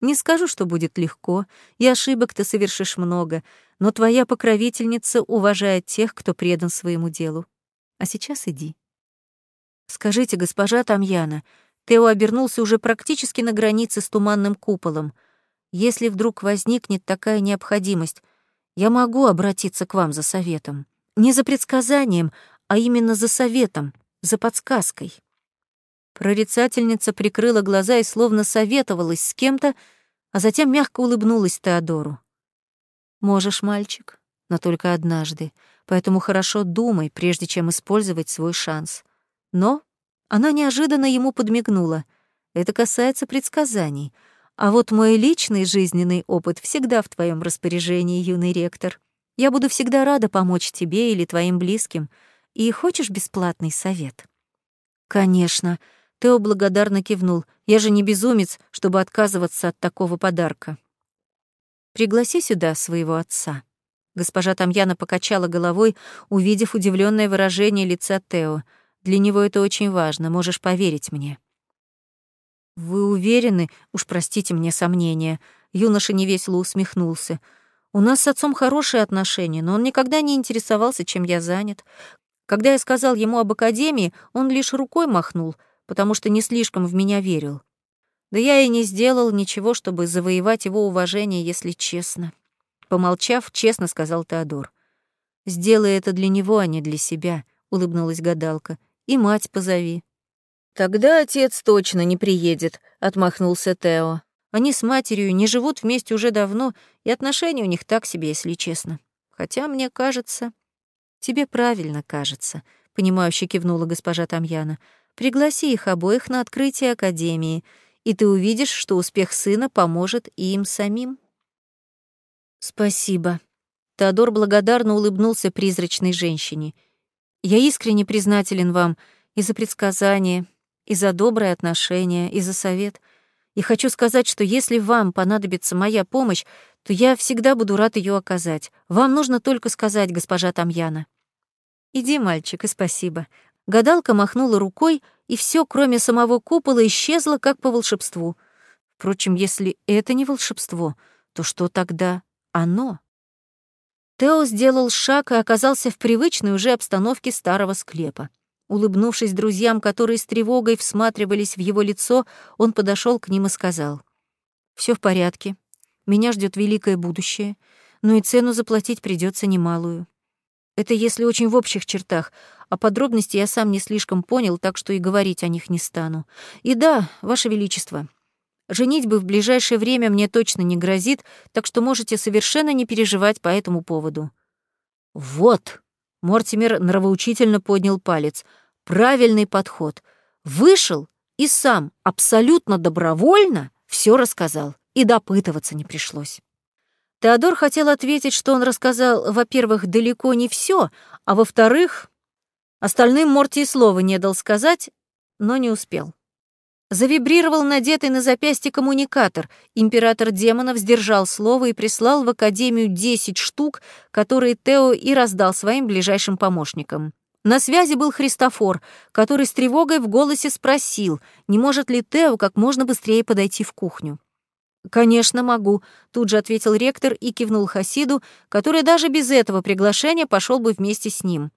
Не скажу, что будет легко, и ошибок ты совершишь много, но твоя покровительница уважает тех, кто предан своему делу. А сейчас иди. Скажите, госпожа Тамьяна, Тео обернулся уже практически на границе с туманным куполом. Если вдруг возникнет такая необходимость, я могу обратиться к вам за советом. Не за предсказанием, а именно за советом, за подсказкой. Прорицательница прикрыла глаза и словно советовалась с кем-то, а затем мягко улыбнулась Теодору. «Можешь, мальчик, но только однажды, поэтому хорошо думай, прежде чем использовать свой шанс. Но она неожиданно ему подмигнула. Это касается предсказаний. А вот мой личный жизненный опыт всегда в твоем распоряжении, юный ректор. Я буду всегда рада помочь тебе или твоим близким. И хочешь бесплатный совет?» «Конечно», Тео благодарно кивнул. «Я же не безумец, чтобы отказываться от такого подарка». «Пригласи сюда своего отца». Госпожа Тамьяна покачала головой, увидев удивленное выражение лица Тео. «Для него это очень важно, можешь поверить мне». «Вы уверены? Уж простите мне сомнения». Юноша невесело усмехнулся. «У нас с отцом хорошие отношения, но он никогда не интересовался, чем я занят. Когда я сказал ему об академии, он лишь рукой махнул — потому что не слишком в меня верил. Да я и не сделал ничего, чтобы завоевать его уважение, если честно. Помолчав, честно сказал Теодор. «Сделай это для него, а не для себя», — улыбнулась гадалка. «И мать позови». «Тогда отец точно не приедет», — отмахнулся Тео. «Они с матерью не живут вместе уже давно, и отношения у них так себе, если честно. Хотя, мне кажется, Тебе правильно кажется, понимающе кивнула госпожа Тамьяна. Пригласи их обоих на открытие академии, и ты увидишь, что успех сына поможет и им самим. Спасибо. Теодор благодарно улыбнулся призрачной женщине. Я искренне признателен вам и за предсказание, и за доброе отношение, и за совет. И хочу сказать, что если вам понадобится моя помощь, то я всегда буду рад ее оказать. Вам нужно только сказать, госпожа Тамьяна. Иди, мальчик, и спасибо. Гадалка махнула рукой, и все, кроме самого купола, исчезло как по волшебству. Впрочем, если это не волшебство, то что тогда оно? Тео сделал шаг и оказался в привычной уже обстановке старого склепа. Улыбнувшись друзьям, которые с тревогой всматривались в его лицо, он подошел к ним и сказал. Все в порядке. Меня ждет великое будущее, но и цену заплатить придется немалую. Это если очень в общих чертах, а подробности я сам не слишком понял, так что и говорить о них не стану. И да, Ваше Величество, женить бы в ближайшее время мне точно не грозит, так что можете совершенно не переживать по этому поводу. Вот, Мортимер нравоучительно поднял палец. Правильный подход. Вышел и сам абсолютно добровольно все рассказал, и допытываться не пришлось. Теодор хотел ответить, что он рассказал, во-первых, далеко не все, а во-вторых, остальным Морти и слова не дал сказать, но не успел. Завибрировал надетый на запястье коммуникатор. Император демонов сдержал слово и прислал в Академию 10 штук, которые Тео и раздал своим ближайшим помощникам. На связи был Христофор, который с тревогой в голосе спросил, не может ли Тео как можно быстрее подойти в кухню. «Конечно, могу», — тут же ответил ректор и кивнул Хасиду, который даже без этого приглашения пошел бы вместе с ним.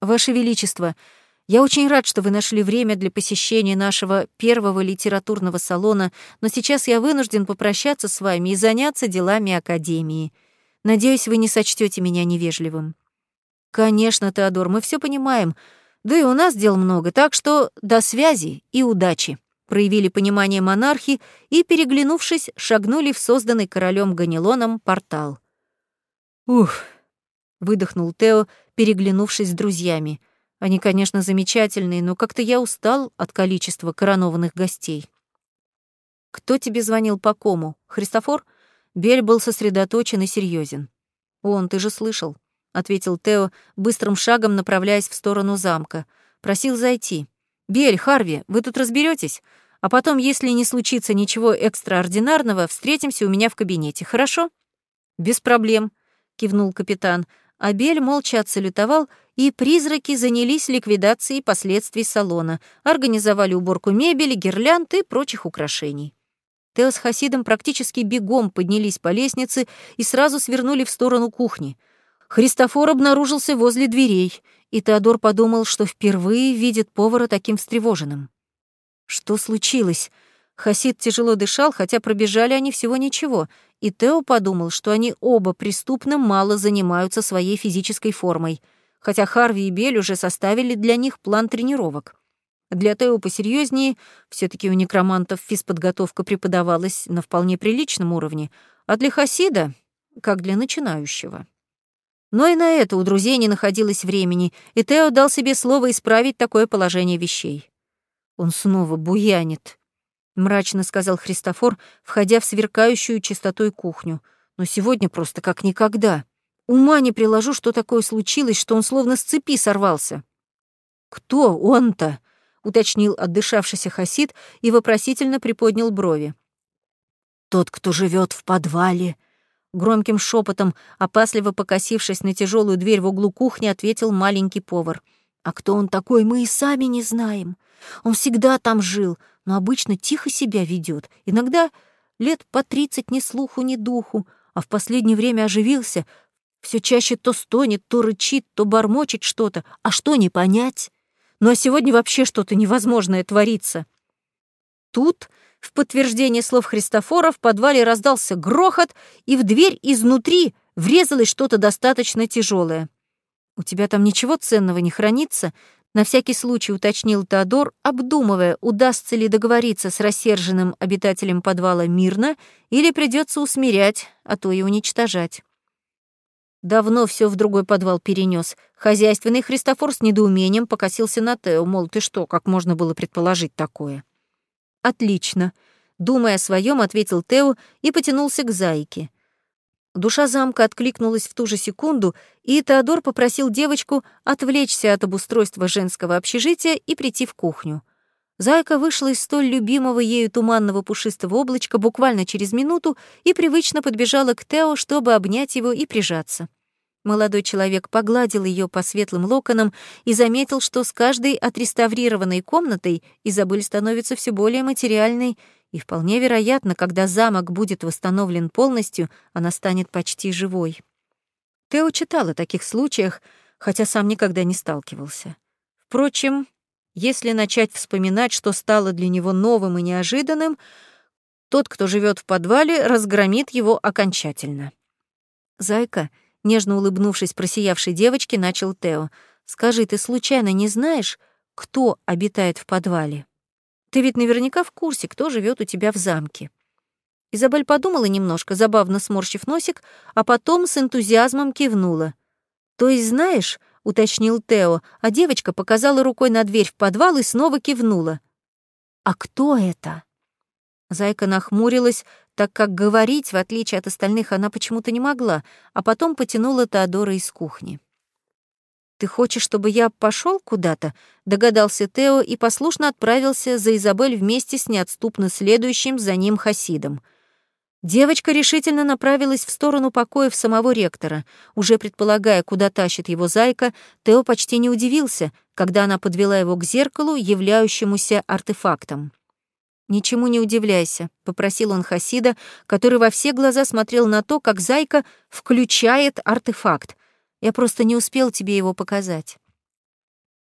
«Ваше Величество, я очень рад, что вы нашли время для посещения нашего первого литературного салона, но сейчас я вынужден попрощаться с вами и заняться делами Академии. Надеюсь, вы не сочтете меня невежливым». «Конечно, Теодор, мы все понимаем. Да и у нас дел много, так что до связи и удачи», проявили понимание монархи и, переглянувшись, шагнули в созданный королем Ганилоном портал. «Ух!» — выдохнул Тео, переглянувшись с друзьями. Они, конечно, замечательные, но как-то я устал от количества коронованных гостей. «Кто тебе звонил по кому? Христофор?» Бель был сосредоточен и серьезен. «Он, ты же слышал», — ответил Тео, быстрым шагом направляясь в сторону замка. «Просил зайти. Бель, Харви, вы тут разберетесь, А потом, если не случится ничего экстраординарного, встретимся у меня в кабинете, хорошо?» «Без проблем», — кивнул капитан. А Бель молча отсалютовал и призраки занялись ликвидацией последствий салона, организовали уборку мебели, гирлянд и прочих украшений. Тео с Хасидом практически бегом поднялись по лестнице и сразу свернули в сторону кухни. Христофор обнаружился возле дверей, и Теодор подумал, что впервые видит повара таким встревоженным. Что случилось? Хасид тяжело дышал, хотя пробежали они всего ничего, и Тео подумал, что они оба преступно мало занимаются своей физической формой — хотя Харви и Бель уже составили для них план тренировок. Для Тео посерьезнее, все таки у некромантов физподготовка преподавалась на вполне приличном уровне, а для Хасида — как для начинающего. Но и на это у друзей не находилось времени, и Тео дал себе слово исправить такое положение вещей. «Он снова буянит», — мрачно сказал Христофор, входя в сверкающую чистотой кухню. «Но сегодня просто как никогда». Ума не приложу, что такое случилось, что он словно с цепи сорвался. «Кто он-то?» — уточнил отдышавшийся Хасид и вопросительно приподнял брови. «Тот, кто живет в подвале», — громким шепотом, опасливо покосившись на тяжелую дверь в углу кухни, ответил маленький повар. «А кто он такой, мы и сами не знаем. Он всегда там жил, но обычно тихо себя ведет. Иногда лет по тридцать ни слуху, ни духу, а в последнее время оживился, все чаще то стонет, то рычит, то бормочет что-то. А что не понять? Ну а сегодня вообще что-то невозможное творится. Тут, в подтверждение слов Христофора, в подвале раздался грохот, и в дверь изнутри врезалось что-то достаточно тяжелое. «У тебя там ничего ценного не хранится?» На всякий случай уточнил Теодор, обдумывая, удастся ли договориться с рассерженным обитателем подвала мирно или придется усмирять, а то и уничтожать. Давно все в другой подвал перенес. Хозяйственный Христофор с недоумением покосился на Тео, мол, ты что, как можно было предположить такое? Отлично. Думая о своем, ответил Тео и потянулся к зайке. Душа замка откликнулась в ту же секунду, и Теодор попросил девочку отвлечься от обустройства женского общежития и прийти в кухню. Зайка вышла из столь любимого ею туманного пушистого облачка буквально через минуту и привычно подбежала к Тео, чтобы обнять его и прижаться. Молодой человек погладил ее по светлым локонам и заметил, что с каждой отреставрированной комнатой Изабель становится все более материальной, и вполне вероятно, когда замок будет восстановлен полностью, она станет почти живой. Тео читал о таких случаях, хотя сам никогда не сталкивался. Впрочем, если начать вспоминать, что стало для него новым и неожиданным, тот, кто живет в подвале, разгромит его окончательно. «Зайка», нежно улыбнувшись просиявшей девочке, начал Тео, «скажи, ты случайно не знаешь, кто обитает в подвале? Ты ведь наверняка в курсе, кто живет у тебя в замке». Изабель подумала немножко, забавно сморщив носик, а потом с энтузиазмом кивнула. «То есть знаешь, уточнил Тео, а девочка показала рукой на дверь в подвал и снова кивнула. «А кто это?» Зайка нахмурилась, так как говорить, в отличие от остальных, она почему-то не могла, а потом потянула Теодора из кухни. «Ты хочешь, чтобы я пошел куда-то?» — догадался Тео и послушно отправился за Изабель вместе с неотступно следующим за ним Хасидом — Девочка решительно направилась в сторону покоев самого ректора. Уже предполагая, куда тащит его зайка, Тео почти не удивился, когда она подвела его к зеркалу, являющемуся артефактом. «Ничему не удивляйся», — попросил он Хасида, который во все глаза смотрел на то, как зайка включает артефакт. «Я просто не успел тебе его показать».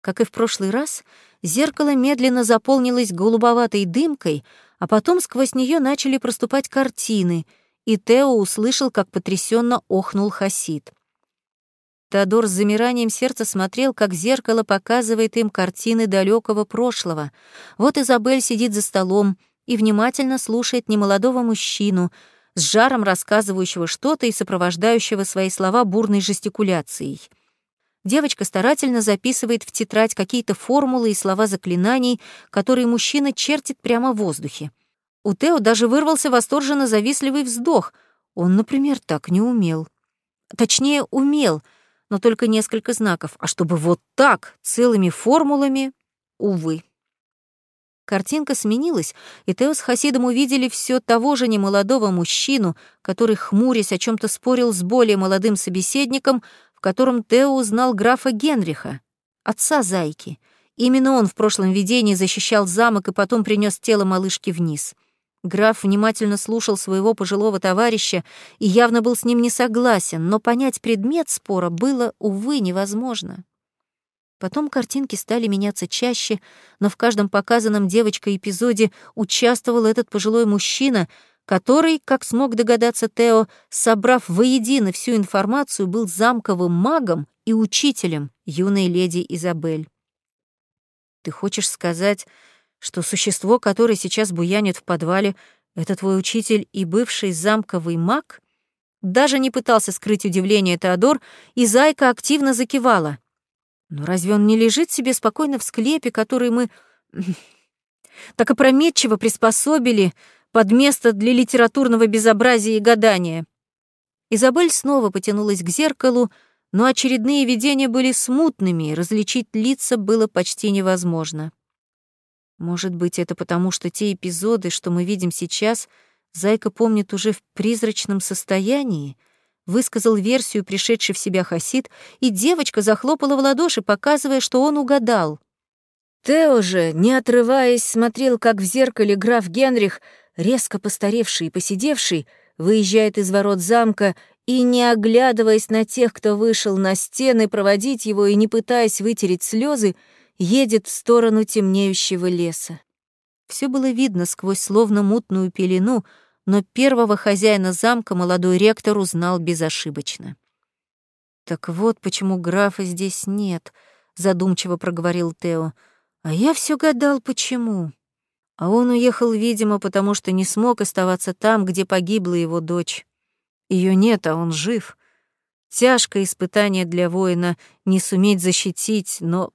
Как и в прошлый раз, зеркало медленно заполнилось голубоватой дымкой, а потом сквозь нее начали проступать картины, и Тео услышал, как потрясенно охнул Хасид. Теодор с замиранием сердца смотрел, как зеркало показывает им картины далекого прошлого. Вот Изабель сидит за столом и внимательно слушает немолодого мужчину, с жаром рассказывающего что-то и сопровождающего свои слова бурной жестикуляцией. Девочка старательно записывает в тетрадь какие-то формулы и слова заклинаний, которые мужчина чертит прямо в воздухе. У Тео даже вырвался восторженно завистливый вздох. Он, например, так не умел. Точнее, умел, но только несколько знаков. А чтобы вот так, целыми формулами, увы. Картинка сменилась, и Тео с Хасидом увидели все того же немолодого мужчину, который, хмурясь, о чем то спорил с более молодым собеседником, в котором Тео узнал графа Генриха, отца Зайки. Именно он в прошлом видении защищал замок и потом принес тело малышки вниз. Граф внимательно слушал своего пожилого товарища и явно был с ним не согласен, но понять предмет спора было, увы, невозможно. Потом картинки стали меняться чаще, но в каждом показанном девочкой эпизоде участвовал этот пожилой мужчина, который, как смог догадаться Тео, собрав воедино всю информацию, был замковым магом и учителем юной леди Изабель. «Ты хочешь сказать, что существо, которое сейчас буянит в подвале, это твой учитель и бывший замковый маг?» Даже не пытался скрыть удивление Теодор, и Зайка активно закивала. «Но разве он не лежит себе спокойно в склепе, который мы (laughs) так опрометчиво приспособили под место для литературного безобразия и гадания. Изабель снова потянулась к зеркалу, но очередные видения были смутными, и различить лица было почти невозможно. Может быть, это потому, что те эпизоды, что мы видим сейчас, Зайка помнит уже в призрачном состоянии, высказал версию пришедший в себя Хасид, и девочка захлопала в ладоши, показывая, что он угадал. Тео же, не отрываясь, смотрел, как в зеркале граф Генрих резко постаревший и посидевший, выезжает из ворот замка и, не оглядываясь на тех, кто вышел на стены, проводить его и не пытаясь вытереть слезы, едет в сторону темнеющего леса. Все было видно сквозь словно мутную пелену, но первого хозяина замка молодой ректор узнал безошибочно. «Так вот почему графа здесь нет», — задумчиво проговорил Тео. «А я все гадал, почему». А он уехал, видимо, потому что не смог оставаться там, где погибла его дочь. Ее нет, а он жив. Тяжкое испытание для воина не суметь защитить, но...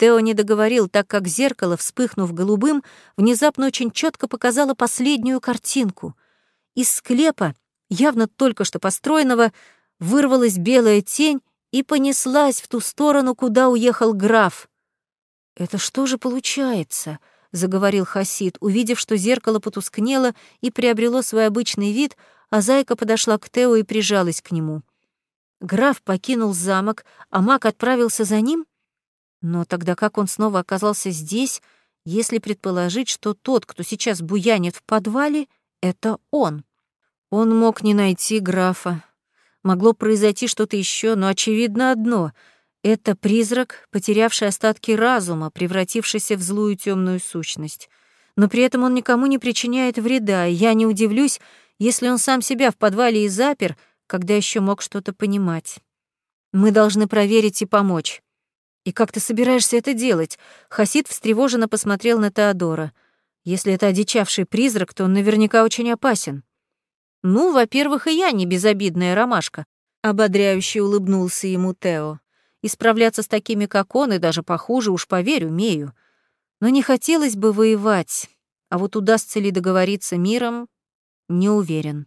Тео не договорил, так как зеркало, вспыхнув голубым, внезапно очень четко показало последнюю картинку. Из склепа, явно только что построенного, вырвалась белая тень и понеслась в ту сторону, куда уехал граф. «Это что же получается?» — заговорил Хасид, увидев, что зеркало потускнело и приобрело свой обычный вид, а зайка подошла к Тео и прижалась к нему. Граф покинул замок, а маг отправился за ним? Но тогда как он снова оказался здесь, если предположить, что тот, кто сейчас буянит в подвале, — это он? Он мог не найти графа. Могло произойти что-то еще, но очевидно одно — это призрак, потерявший остатки разума, превратившийся в злую темную сущность. Но при этом он никому не причиняет вреда, и я не удивлюсь, если он сам себя в подвале и запер, когда еще мог что-то понимать. Мы должны проверить и помочь. И как ты собираешься это делать? Хасид встревоженно посмотрел на Теодора. Если это одичавший призрак, то он наверняка очень опасен. Ну, во-первых, и я не безобидная ромашка, ободряюще улыбнулся ему Тео. Исправляться с такими, как он, и даже похуже, уж поверь, умею. Но не хотелось бы воевать, а вот удастся ли договориться миром, не уверен.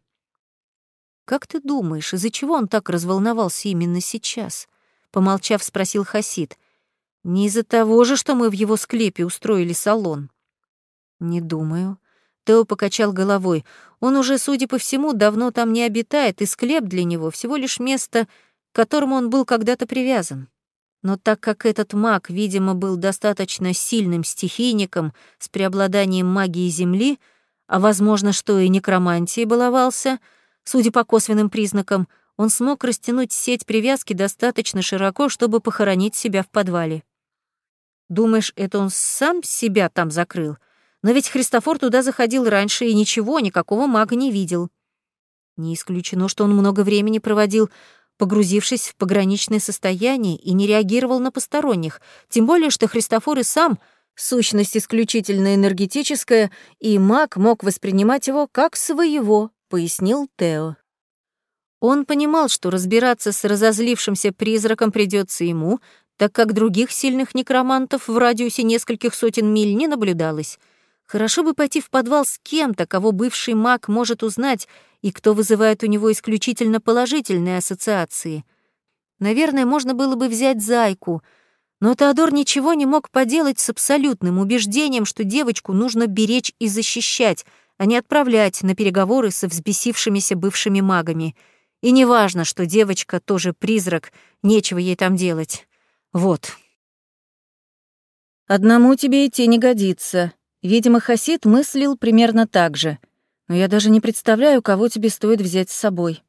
«Как ты думаешь, из-за чего он так разволновался именно сейчас?» Помолчав, спросил Хасид. «Не из-за того же, что мы в его склепе устроили салон?» «Не думаю». Тео покачал головой. «Он уже, судя по всему, давно там не обитает, и склеп для него всего лишь место, к которому он был когда-то привязан. Но так как этот маг, видимо, был достаточно сильным стихийником с преобладанием магии Земли, а, возможно, что и некромантией баловался, судя по косвенным признакам, он смог растянуть сеть привязки достаточно широко, чтобы похоронить себя в подвале. Думаешь, это он сам себя там закрыл? Но ведь Христофор туда заходил раньше и ничего, никакого мага не видел. Не исключено, что он много времени проводил погрузившись в пограничное состояние и не реагировал на посторонних, тем более что Христофор и сам — сущность исключительно энергетическая, и маг мог воспринимать его как своего, пояснил Тео. Он понимал, что разбираться с разозлившимся призраком придется ему, так как других сильных некромантов в радиусе нескольких сотен миль не наблюдалось — Хорошо бы пойти в подвал с кем-то, кого бывший маг может узнать и кто вызывает у него исключительно положительные ассоциации. Наверное, можно было бы взять зайку, но Теодор ничего не мог поделать с абсолютным убеждением, что девочку нужно беречь и защищать, а не отправлять на переговоры со взбесившимися бывшими магами. И неважно, что девочка тоже призрак, нечего ей там делать. Вот. «Одному тебе идти не годится», Видимо, Хасид мыслил примерно так же. Но я даже не представляю, кого тебе стоит взять с собой.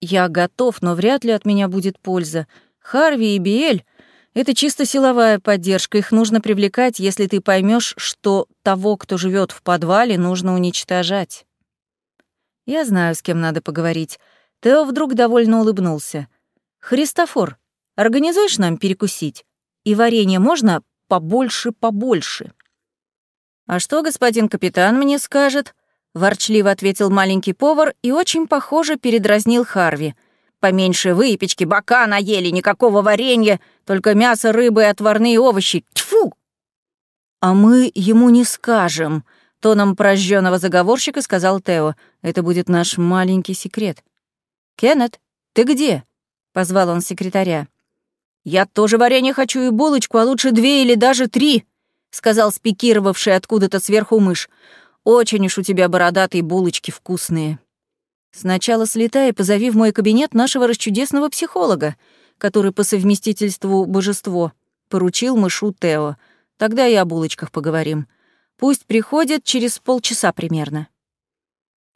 Я готов, но вряд ли от меня будет польза. Харви и Биэль — это чисто силовая поддержка. Их нужно привлекать, если ты поймешь, что того, кто живет в подвале, нужно уничтожать. Я знаю, с кем надо поговорить. Тео вдруг довольно улыбнулся. «Христофор, организуешь нам перекусить? И варенье можно побольше-побольше?» «А что господин капитан мне скажет?» — ворчливо ответил маленький повар и очень похоже передразнил Харви. «Поменьше выпечки, бока наели, никакого варенья, только мясо, рыба и отварные овощи. Тьфу!» «А мы ему не скажем», — тоном прожженного заговорщика сказал Тео. «Это будет наш маленький секрет». «Кеннет, ты где?» — позвал он секретаря. «Я тоже варенье хочу и булочку, а лучше две или даже три», сказал спикировавший откуда-то сверху мышь. «Очень уж у тебя бородатые булочки вкусные». «Сначала слетай и позови в мой кабинет нашего расчудесного психолога, который по совместительству божество», — поручил мышу Тео. «Тогда и о булочках поговорим. Пусть приходят через полчаса примерно».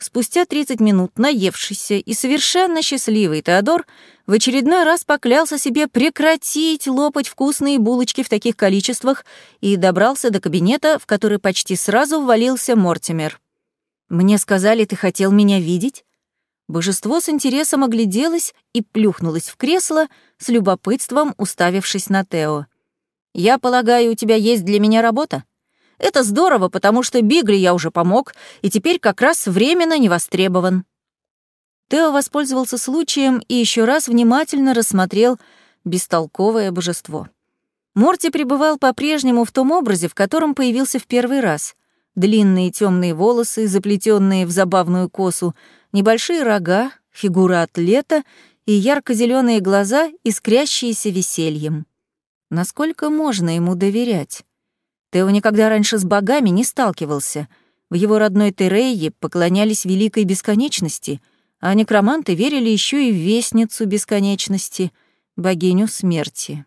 Спустя 30 минут наевшийся и совершенно счастливый Теодор в очередной раз поклялся себе прекратить лопать вкусные булочки в таких количествах и добрался до кабинета, в который почти сразу ввалился Мортимер. «Мне сказали, ты хотел меня видеть?» Божество с интересом огляделось и плюхнулось в кресло, с любопытством уставившись на Тео. «Я полагаю, у тебя есть для меня работа?» Это здорово, потому что Бигли я уже помог, и теперь как раз временно не востребован. Тео воспользовался случаем и еще раз внимательно рассмотрел бестолковое божество. Морти пребывал по-прежнему в том образе, в котором появился в первый раз. Длинные темные волосы, заплетенные в забавную косу, небольшие рога, фигура атлета и ярко зеленые глаза, искрящиеся весельем. Насколько можно ему доверять? Тео никогда раньше с богами не сталкивался. В его родной Терейе поклонялись великой бесконечности, а некроманты верили еще и в вестницу бесконечности, богиню смерти.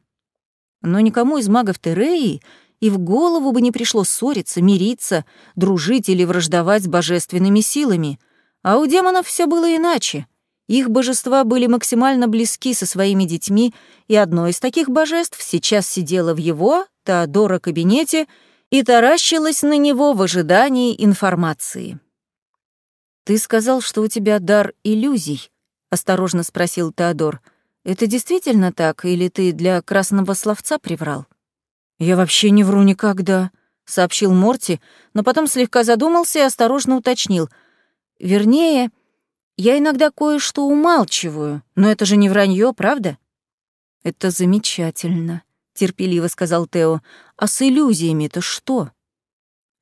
Но никому из магов Тереи и в голову бы не пришло ссориться, мириться, дружить или враждовать с божественными силами. А у демонов все было иначе. Их божества были максимально близки со своими детьми, и одно из таких божеств сейчас сидело в его, Теодора, кабинете и таращилось на него в ожидании информации. «Ты сказал, что у тебя дар иллюзий?» — осторожно спросил Теодор. «Это действительно так, или ты для красного словца приврал?» «Я вообще не вру никогда», — сообщил Морти, но потом слегка задумался и осторожно уточнил. «Вернее, я иногда кое-что умалчиваю, но это же не вранье, правда?» «Это замечательно», — терпеливо сказал Тео. «А с иллюзиями-то что?»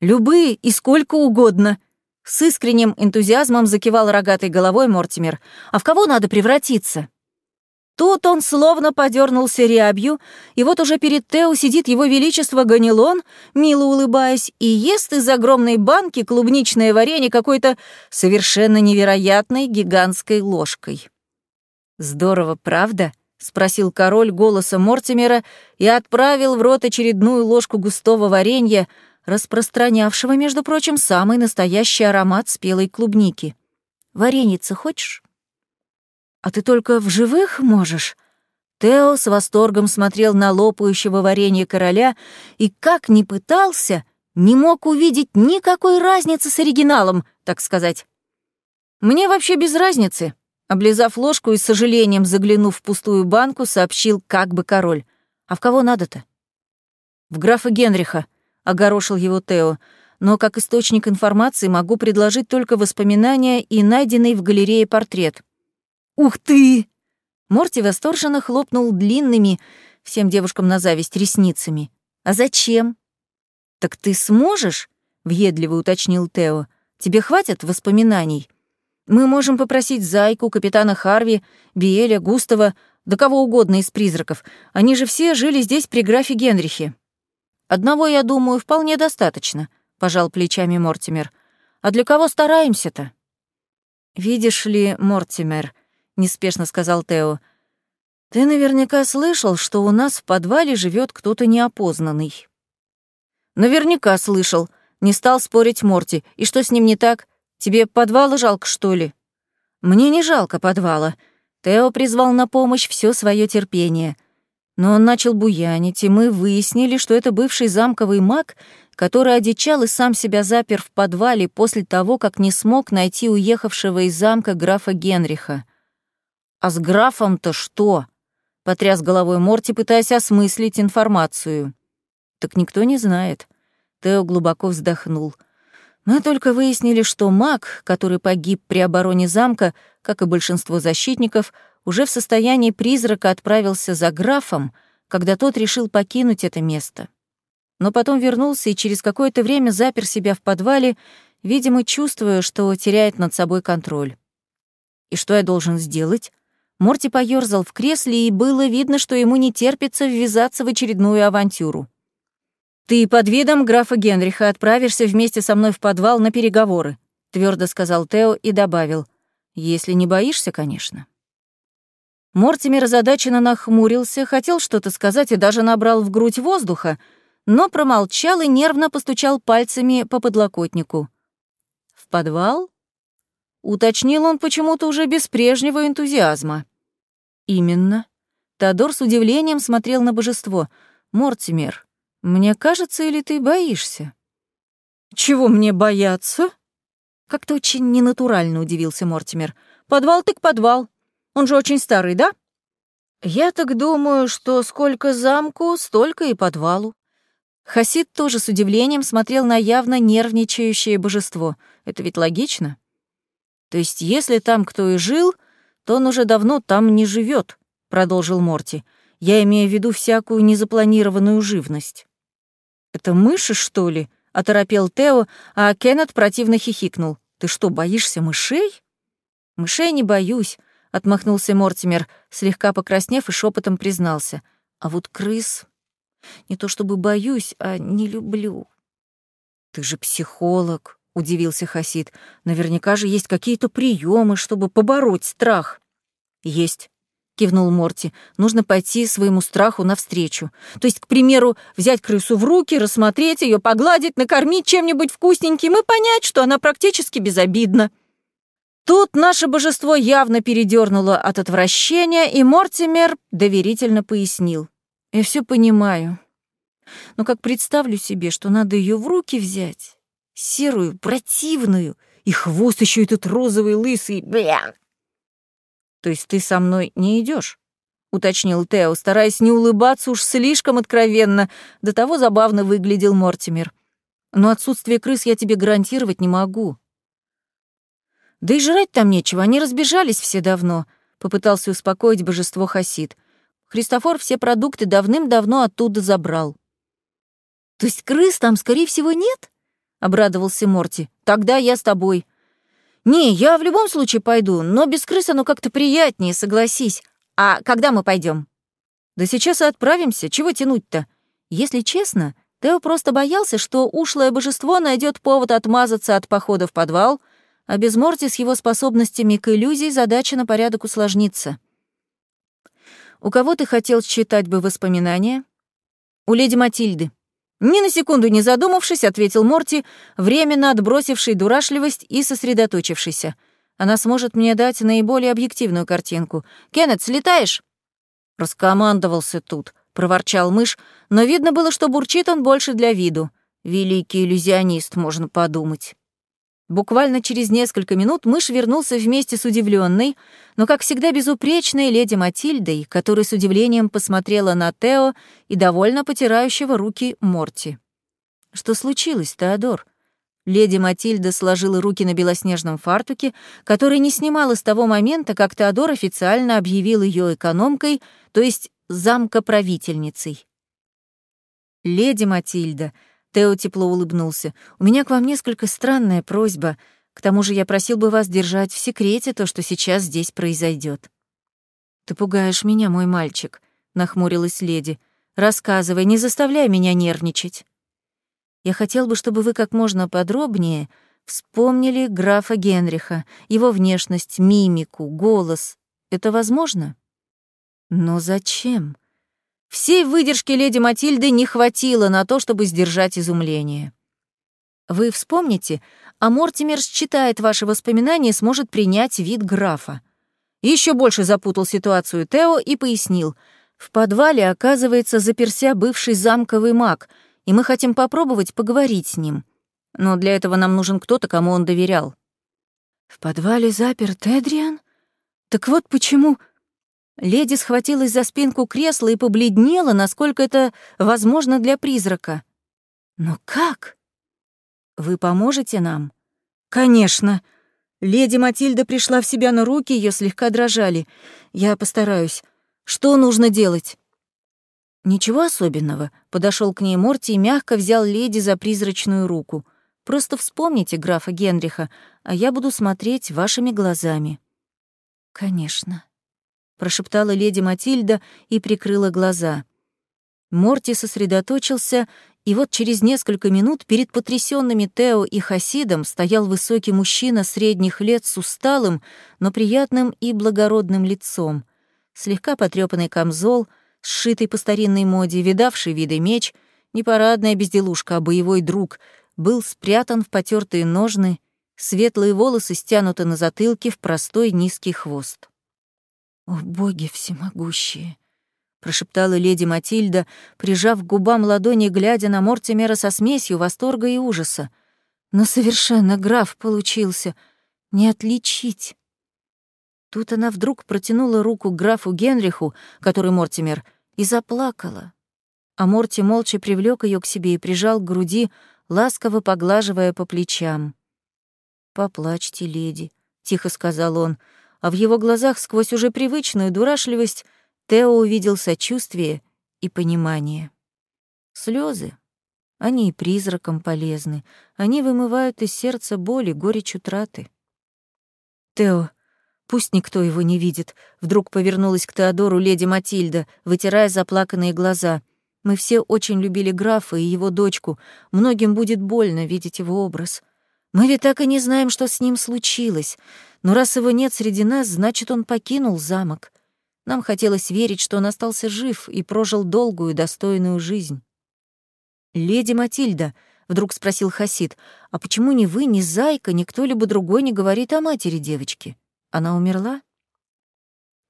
«Любые и сколько угодно», — с искренним энтузиазмом закивал рогатой головой Мортимер. «А в кого надо превратиться?» Тут он словно подернулся рябью, и вот уже перед Тео сидит его величество Ганилон, мило улыбаясь, и ест из огромной банки клубничное варенье какой-то совершенно невероятной гигантской ложкой. «Здорово, правда?» — спросил король голоса Мортимера и отправил в рот очередную ложку густого варенья, распространявшего, между прочим, самый настоящий аромат спелой клубники. «Вареница хочешь?» «А ты только в живых можешь?» Тео с восторгом смотрел на лопающего варенье короля и, как ни пытался, не мог увидеть никакой разницы с оригиналом, так сказать. «Мне вообще без разницы», — облизав ложку и с сожалением заглянув в пустую банку, сообщил как бы король. «А в кого надо-то?» «В графа Генриха», — огорошил его Тео, «но как источник информации могу предложить только воспоминания и найденный в галерее портрет». «Ух ты!» Морти восторженно хлопнул длинными, всем девушкам на зависть, ресницами. «А зачем?» «Так ты сможешь?» — въедливо уточнил Тео. «Тебе хватит воспоминаний? Мы можем попросить Зайку, капитана Харви, Биэля, Густава, да кого угодно из призраков. Они же все жили здесь при графе Генрихе». «Одного, я думаю, вполне достаточно», — пожал плечами Мортимер. «А для кого стараемся-то?» «Видишь ли, Мортимер», неспешно сказал Тео. Ты наверняка слышал, что у нас в подвале живет кто-то неопознанный. Наверняка слышал. Не стал спорить Морти. И что с ним не так? Тебе подвала жалко, что ли? Мне не жалко подвала. Тео призвал на помощь все свое терпение. Но он начал буянить, и мы выяснили, что это бывший замковый маг, который одичал и сам себя запер в подвале после того, как не смог найти уехавшего из замка графа Генриха. «А с графом-то что?» — потряс головой Морти, пытаясь осмыслить информацию. «Так никто не знает». Тео глубоко вздохнул. «Мы только выяснили, что маг, который погиб при обороне замка, как и большинство защитников, уже в состоянии призрака отправился за графом, когда тот решил покинуть это место. Но потом вернулся и через какое-то время запер себя в подвале, видимо, чувствуя, что теряет над собой контроль. И что я должен сделать? Морти поёрзал в кресле, и было видно, что ему не терпится ввязаться в очередную авантюру. «Ты под видом графа Генриха отправишься вместе со мной в подвал на переговоры», — твердо сказал Тео и добавил. «Если не боишься, конечно». Мортимер озадаченно нахмурился, хотел что-то сказать и даже набрал в грудь воздуха, но промолчал и нервно постучал пальцами по подлокотнику. «В подвал?» Уточнил он почему-то уже без прежнего энтузиазма. «Именно». Теодор с удивлением смотрел на божество. «Мортимер, мне кажется, или ты боишься?» «Чего мне бояться?» Как-то очень ненатурально удивился Мортимер. «Подвал так подвал. Он же очень старый, да?» «Я так думаю, что сколько замку, столько и подвалу». Хасид тоже с удивлением смотрел на явно нервничающее божество. Это ведь логично. То есть, если там кто и жил, то он уже давно там не живет, продолжил Морти. Я имею в виду всякую незапланированную живность. Это мыши, что ли? оторопел Тео, а Кеннет противно хихикнул. Ты что, боишься мышей? Мышей не боюсь, отмахнулся Мортимер, слегка покраснев и шепотом признался. А вот крыс не то чтобы боюсь, а не люблю. Ты же психолог, удивился Хасид. Наверняка же есть какие-то приемы, чтобы побороть страх. Есть, кивнул Морти. Нужно пойти своему страху навстречу. То есть, к примеру, взять крысу в руки, рассмотреть ее, погладить, накормить чем-нибудь вкусненьким и понять, что она практически безобидна. Тут наше божество явно передернуло от отвращения, и Мортимер доверительно пояснил. «Я все понимаю. Но как представлю себе, что надо ее в руки взять, серую, противную, и хвост еще этот розовый, лысый, бля!» «То есть ты со мной не идешь? уточнил Тео, стараясь не улыбаться уж слишком откровенно. До того забавно выглядел Мортимер. «Но отсутствие крыс я тебе гарантировать не могу. Да и жрать там нечего, они разбежались все давно, попытался успокоить божество Хасид. Христофор все продукты давным-давно оттуда забрал. То есть крыс там, скорее всего, нет? Обрадовался Морти. Тогда я с тобой. Не, я в любом случае пойду, но без крыс оно как-то приятнее, согласись. А когда мы пойдем? Да сейчас и отправимся, чего тянуть-то? Если честно, Тео просто боялся, что ушлое божество найдет повод отмазаться от похода в подвал, а без Морти с его способностями к иллюзии задача на порядок усложнится. «У кого ты хотел считать бы воспоминания?» «У леди Матильды». Ни на секунду не задумавшись, ответил Морти, временно отбросивший дурашливость и сосредоточившийся. Она сможет мне дать наиболее объективную картинку. «Кеннет, слетаешь?» «Раскомандовался тут», — проворчал мышь, но видно было, что бурчит он больше для виду. «Великий иллюзионист, можно подумать». Буквально через несколько минут мышь вернулся вместе с удивленной, но, как всегда, безупречной леди Матильдой, которая с удивлением посмотрела на Тео и довольно потирающего руки Морти. «Что случилось, Теодор?» Леди Матильда сложила руки на белоснежном фартуке, который не снимала с того момента, как Теодор официально объявил ее экономкой, то есть замкоправительницей. «Леди Матильда», Тео тепло улыбнулся. «У меня к вам несколько странная просьба. К тому же я просил бы вас держать в секрете то, что сейчас здесь произойдет. «Ты пугаешь меня, мой мальчик», — нахмурилась леди. «Рассказывай, не заставляй меня нервничать». «Я хотел бы, чтобы вы как можно подробнее вспомнили графа Генриха, его внешность, мимику, голос. Это возможно?» «Но зачем?» Всей выдержки леди Матильды не хватило на то, чтобы сдержать изумление. Вы вспомните, а Мортимер считает ваши воспоминания и сможет принять вид графа. Еще больше запутал ситуацию Тео и пояснил. В подвале, оказывается, заперся бывший замковый маг, и мы хотим попробовать поговорить с ним. Но для этого нам нужен кто-то, кому он доверял. В подвале запер Тедриан? Так вот почему... Леди схватилась за спинку кресла и побледнела, насколько это возможно для призрака. «Но как? Вы поможете нам?» «Конечно!» Леди Матильда пришла в себя на руки, ее слегка дрожали. «Я постараюсь. Что нужно делать?» «Ничего особенного», — подошел к ней Морти и мягко взял леди за призрачную руку. «Просто вспомните графа Генриха, а я буду смотреть вашими глазами». «Конечно», прошептала леди Матильда и прикрыла глаза. Морти сосредоточился, и вот через несколько минут перед потрясенными Тео и Хасидом стоял высокий мужчина средних лет с усталым, но приятным и благородным лицом. Слегка потрёпанный камзол, сшитый по старинной моде, видавший виды меч, не парадная безделушка, а боевой друг, был спрятан в потертые ножны, светлые волосы стянуты на затылке в простой низкий хвост. «О, боги всемогущие!» — прошептала леди Матильда, прижав к губам ладони, глядя на Мортимера со смесью восторга и ужаса. «Но совершенно граф получился. Не отличить!» Тут она вдруг протянула руку графу Генриху, который Мортимер, и заплакала. А Морти молча привлек ее к себе и прижал к груди, ласково поглаживая по плечам. «Поплачьте, леди», — тихо сказал он, а в его глазах сквозь уже привычную дурашливость Тео увидел сочувствие и понимание. Слезы, они и призракам полезны, они вымывают из сердца боли, горечь утраты. Тео, пусть никто его не видит, вдруг повернулась к Теодору леди Матильда, вытирая заплаканные глаза. Мы все очень любили графа и его дочку, многим будет больно видеть его образ. Мы ведь так и не знаем, что с ним случилось. Но раз его нет среди нас, значит, он покинул замок. Нам хотелось верить, что он остался жив и прожил долгую, достойную жизнь. «Леди Матильда», — вдруг спросил Хасид, «а почему ни вы, ни Зайка, ни кто-либо другой не говорит о матери девочки? Она умерла?»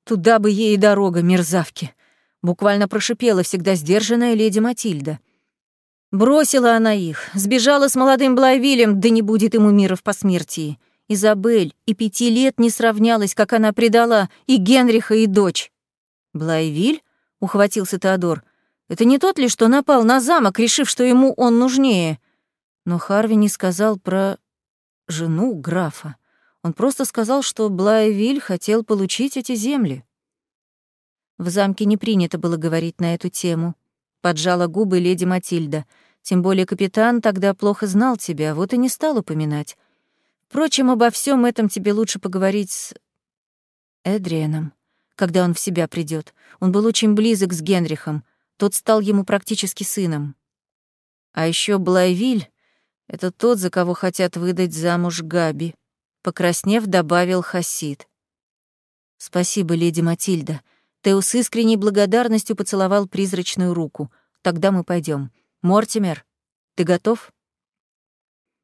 «Туда бы ей и дорога, мерзавки!» — буквально прошипела всегда сдержанная леди Матильда. Бросила она их, сбежала с молодым Блайвилем, да не будет ему мира в посмертии. Изабель и пяти лет не сравнялась, как она предала и Генриха, и дочь. «Блайвиль?» — ухватился Теодор. «Это не тот ли, что напал на замок, решив, что ему он нужнее?» Но Харви не сказал про жену графа. Он просто сказал, что Блайвиль хотел получить эти земли. В замке не принято было говорить на эту тему. Поджала губы леди Матильда. Тем более капитан тогда плохо знал тебя, вот и не стал упоминать. Впрочем, обо всем этом тебе лучше поговорить с Эдрианом, когда он в себя придет. Он был очень близок с Генрихом, тот стал ему практически сыном. А еще Блайвиль — это тот, за кого хотят выдать замуж Габи, покраснев, добавил Хасид. Спасибо, леди Матильда. Тео с искренней благодарностью поцеловал призрачную руку. «Тогда мы пойдем. Мортимер, ты готов?»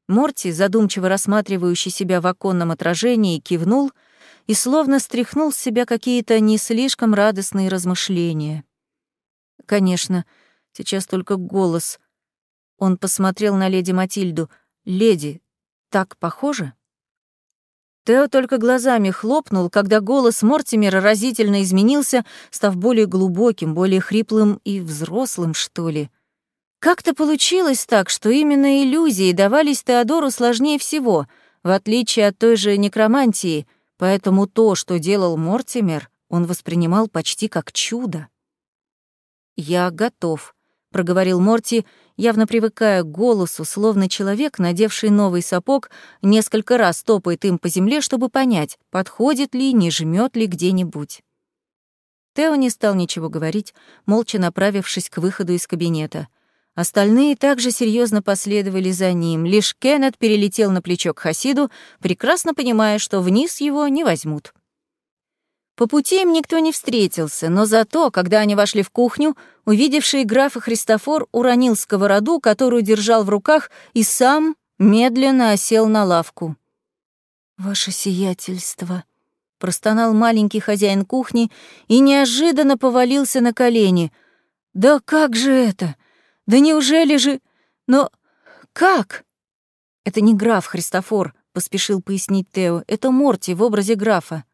Морти, задумчиво рассматривающий себя в оконном отражении, кивнул и словно стряхнул с себя какие-то не слишком радостные размышления. «Конечно, сейчас только голос». Он посмотрел на леди Матильду. «Леди, так похоже?» Тео только глазами хлопнул, когда голос Мортимера разительно изменился, став более глубоким, более хриплым и взрослым, что ли. Как-то получилось так, что именно иллюзии давались Теодору сложнее всего, в отличие от той же некромантии, поэтому то, что делал Мортимер, он воспринимал почти как чудо. «Я готов», — проговорил Морти, явно привыкая к голосу, словно человек, надевший новый сапог, несколько раз топает им по земле, чтобы понять, подходит ли, не жмет ли где-нибудь. Тео не стал ничего говорить, молча направившись к выходу из кабинета. Остальные также серьезно последовали за ним, лишь Кеннет перелетел на плечо к Хасиду, прекрасно понимая, что вниз его не возьмут. По пути им никто не встретился, но зато, когда они вошли в кухню, увидевший графа Христофор уронил сковороду, которую держал в руках, и сам медленно осел на лавку. «Ваше сиятельство», — простонал маленький хозяин кухни и неожиданно повалился на колени. «Да как же это? Да неужели же... Но как?» «Это не граф Христофор», — поспешил пояснить Тео. «Это Морти в образе графа».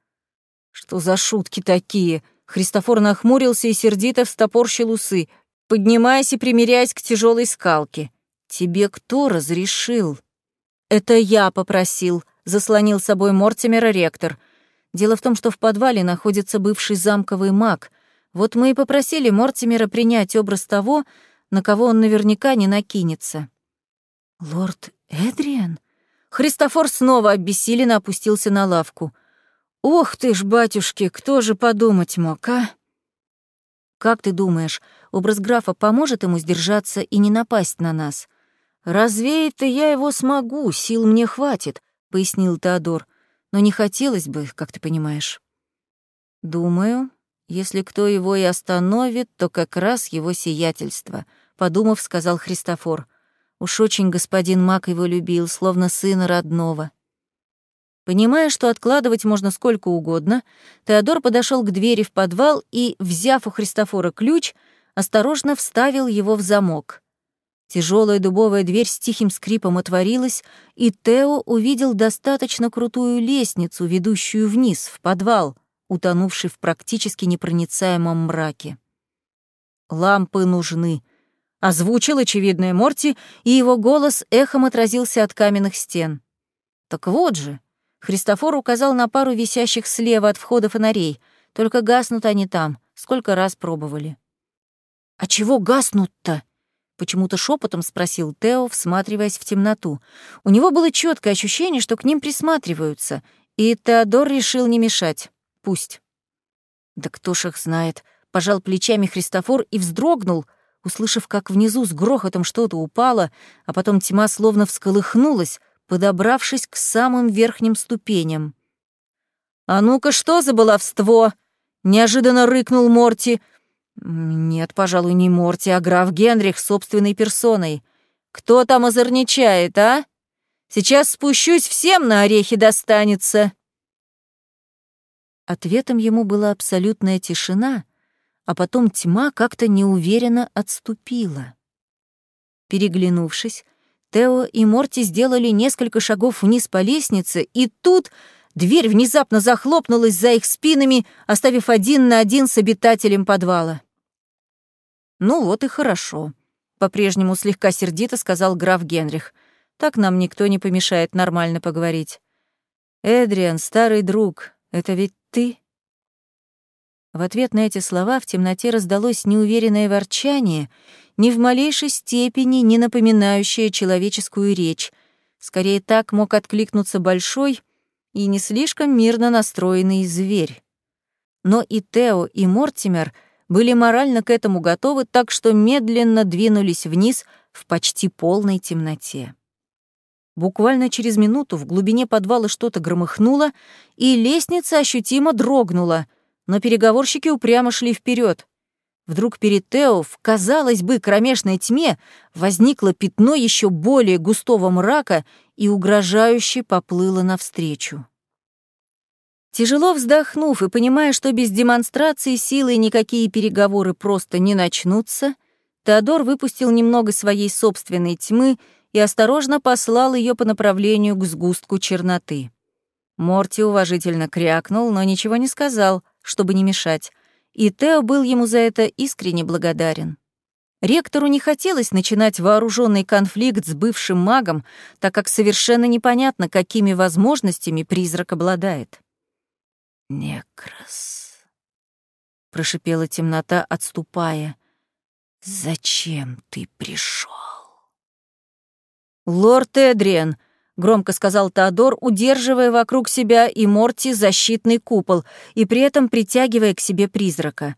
«Что за шутки такие?» Христофор нахмурился и сердито встопорщил усы, поднимаясь и примиряясь к тяжелой скалке. «Тебе кто разрешил?» «Это я попросил», — заслонил собой Мортимера ректор. «Дело в том, что в подвале находится бывший замковый маг. Вот мы и попросили Мортимера принять образ того, на кого он наверняка не накинется». «Лорд Эдриан?» Христофор снова обессиленно опустился на лавку. «Ох ты ж, батюшки, кто же подумать мог, а?» «Как ты думаешь, образ графа поможет ему сдержаться и не напасть на нас?» «Развеять-то я его смогу, сил мне хватит», — пояснил Теодор. «Но не хотелось бы, как ты понимаешь». «Думаю, если кто его и остановит, то как раз его сиятельство», — подумав, сказал Христофор. «Уж очень господин Мак его любил, словно сына родного». Понимая, что откладывать можно сколько угодно, Теодор подошел к двери в подвал и, взяв у Христофора ключ, осторожно вставил его в замок. Тяжелая дубовая дверь с тихим скрипом отворилась, и Тео увидел достаточно крутую лестницу, ведущую вниз, в подвал, утонувший в практически непроницаемом мраке. «Лампы нужны», — озвучил очевидное Морти, и его голос эхом отразился от каменных стен. «Так вот же», Христофор указал на пару висящих слева от входа фонарей. Только гаснут они там. Сколько раз пробовали. «А чего гаснут-то?» Почему-то шепотом спросил Тео, всматриваясь в темноту. У него было четкое ощущение, что к ним присматриваются, и Теодор решил не мешать. Пусть. Да кто ж их знает. Пожал плечами Христофор и вздрогнул, услышав, как внизу с грохотом что-то упало, а потом тьма словно всколыхнулась, подобравшись к самым верхним ступеням. «А ну-ка, что за баловство?» — неожиданно рыкнул Морти. «Нет, пожалуй, не Морти, а граф Генрих собственной персоной. Кто там озорничает, а? Сейчас спущусь, всем на орехи достанется». Ответом ему была абсолютная тишина, а потом тьма как-то неуверенно отступила. Переглянувшись, Тео и Морти сделали несколько шагов вниз по лестнице, и тут дверь внезапно захлопнулась за их спинами, оставив один на один с обитателем подвала. «Ну вот и хорошо», — по-прежнему слегка сердито сказал граф Генрих. «Так нам никто не помешает нормально поговорить. Эдриан, старый друг, это ведь ты?» В ответ на эти слова в темноте раздалось неуверенное ворчание, ни в малейшей степени не напоминающее человеческую речь. Скорее так мог откликнуться большой и не слишком мирно настроенный зверь. Но и Тео, и Мортимер были морально к этому готовы, так что медленно двинулись вниз в почти полной темноте. Буквально через минуту в глубине подвала что-то громыхнуло, и лестница ощутимо дрогнула — но переговорщики упрямо шли вперед. Вдруг перед Тео в, казалось бы, кромешной тьме возникло пятно еще более густого мрака и угрожающе поплыло навстречу. Тяжело вздохнув и понимая, что без демонстрации силы никакие переговоры просто не начнутся, Теодор выпустил немного своей собственной тьмы и осторожно послал ее по направлению к сгустку черноты. Морти уважительно крякнул, но ничего не сказал, чтобы не мешать, и Тео был ему за это искренне благодарен. Ректору не хотелось начинать вооруженный конфликт с бывшим магом, так как совершенно непонятно, какими возможностями призрак обладает. «Некрос», — прошипела темнота, отступая, — «зачем ты пришел? «Лорд Эдриан», — громко сказал Теодор, удерживая вокруг себя и Морти защитный купол и при этом притягивая к себе призрака.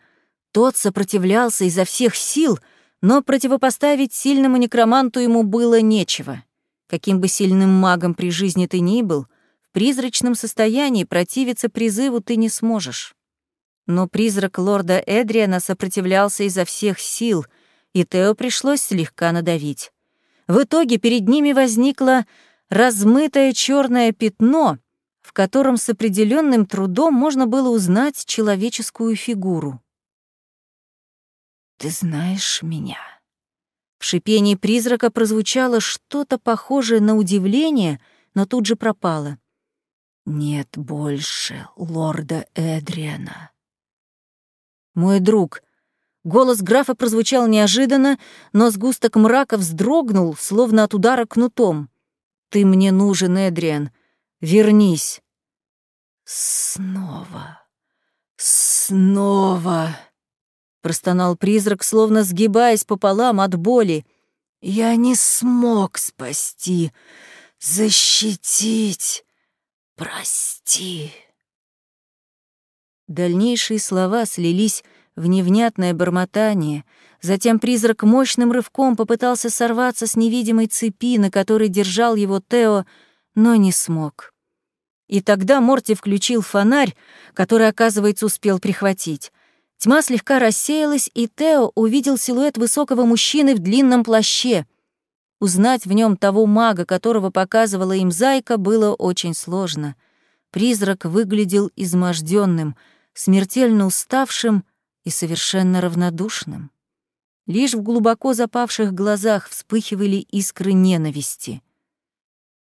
Тот сопротивлялся изо всех сил, но противопоставить сильному некроманту ему было нечего. Каким бы сильным магом при жизни ты ни был, в призрачном состоянии противиться призыву ты не сможешь. Но призрак лорда Эдриана сопротивлялся изо всех сил, и Тео пришлось слегка надавить. В итоге перед ними возникла размытое черное пятно, в котором с определенным трудом можно было узнать человеческую фигуру. «Ты знаешь меня?» В шипении призрака прозвучало что-то похожее на удивление, но тут же пропало. «Нет больше лорда Эдриана». «Мой друг», Голос графа прозвучал неожиданно, но сгусток мрака вздрогнул, словно от удара кнутом. Ты мне нужен, Эдриан. Вернись. Снова. Снова. Простонал призрак, словно сгибаясь пополам от боли. Я не смог спасти, защитить. Прости. Дальнейшие слова слились в невнятное бормотание — Затем призрак мощным рывком попытался сорваться с невидимой цепи, на которой держал его Тео, но не смог. И тогда Морти включил фонарь, который, оказывается, успел прихватить. Тьма слегка рассеялась, и Тео увидел силуэт высокого мужчины в длинном плаще. Узнать в нем того мага, которого показывала им зайка, было очень сложно. Призрак выглядел изможденным, смертельно уставшим и совершенно равнодушным. Лишь в глубоко запавших глазах вспыхивали искры ненависти.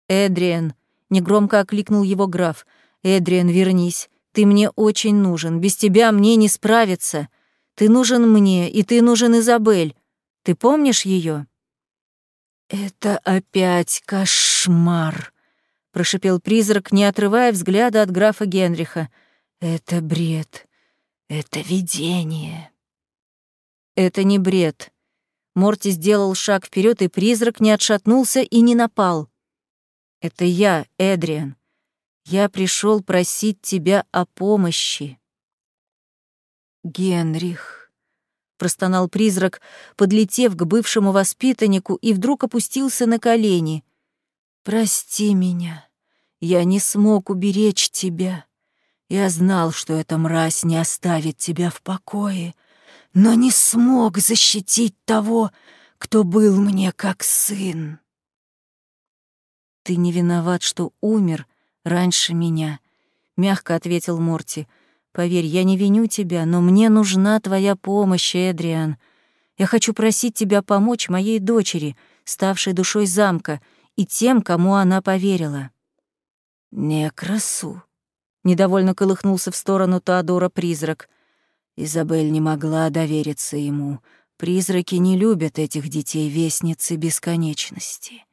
«Эдриан», — негромко окликнул его граф, — «Эдриан, вернись, ты мне очень нужен, без тебя мне не справиться. Ты нужен мне, и ты нужен Изабель. Ты помнишь ее? «Это опять кошмар», — прошипел призрак, не отрывая взгляда от графа Генриха. «Это бред. Это видение». «Это не бред». Морти сделал шаг вперед, и призрак не отшатнулся и не напал. «Это я, Эдриан. Я пришел просить тебя о помощи». «Генрих», — простонал призрак, подлетев к бывшему воспитаннику и вдруг опустился на колени. «Прости меня. Я не смог уберечь тебя. Я знал, что эта мразь не оставит тебя в покое, но не смог защитить того, кто был мне как сын». «Ты не виноват, что умер раньше меня», — мягко ответил Морти. «Поверь, я не виню тебя, но мне нужна твоя помощь, Эдриан. Я хочу просить тебя помочь моей дочери, ставшей душой замка, и тем, кому она поверила». «Не красу», — недовольно колыхнулся в сторону Теодора призрак. Изабель не могла довериться ему. Призраки не любят этих детей-вестницы бесконечности.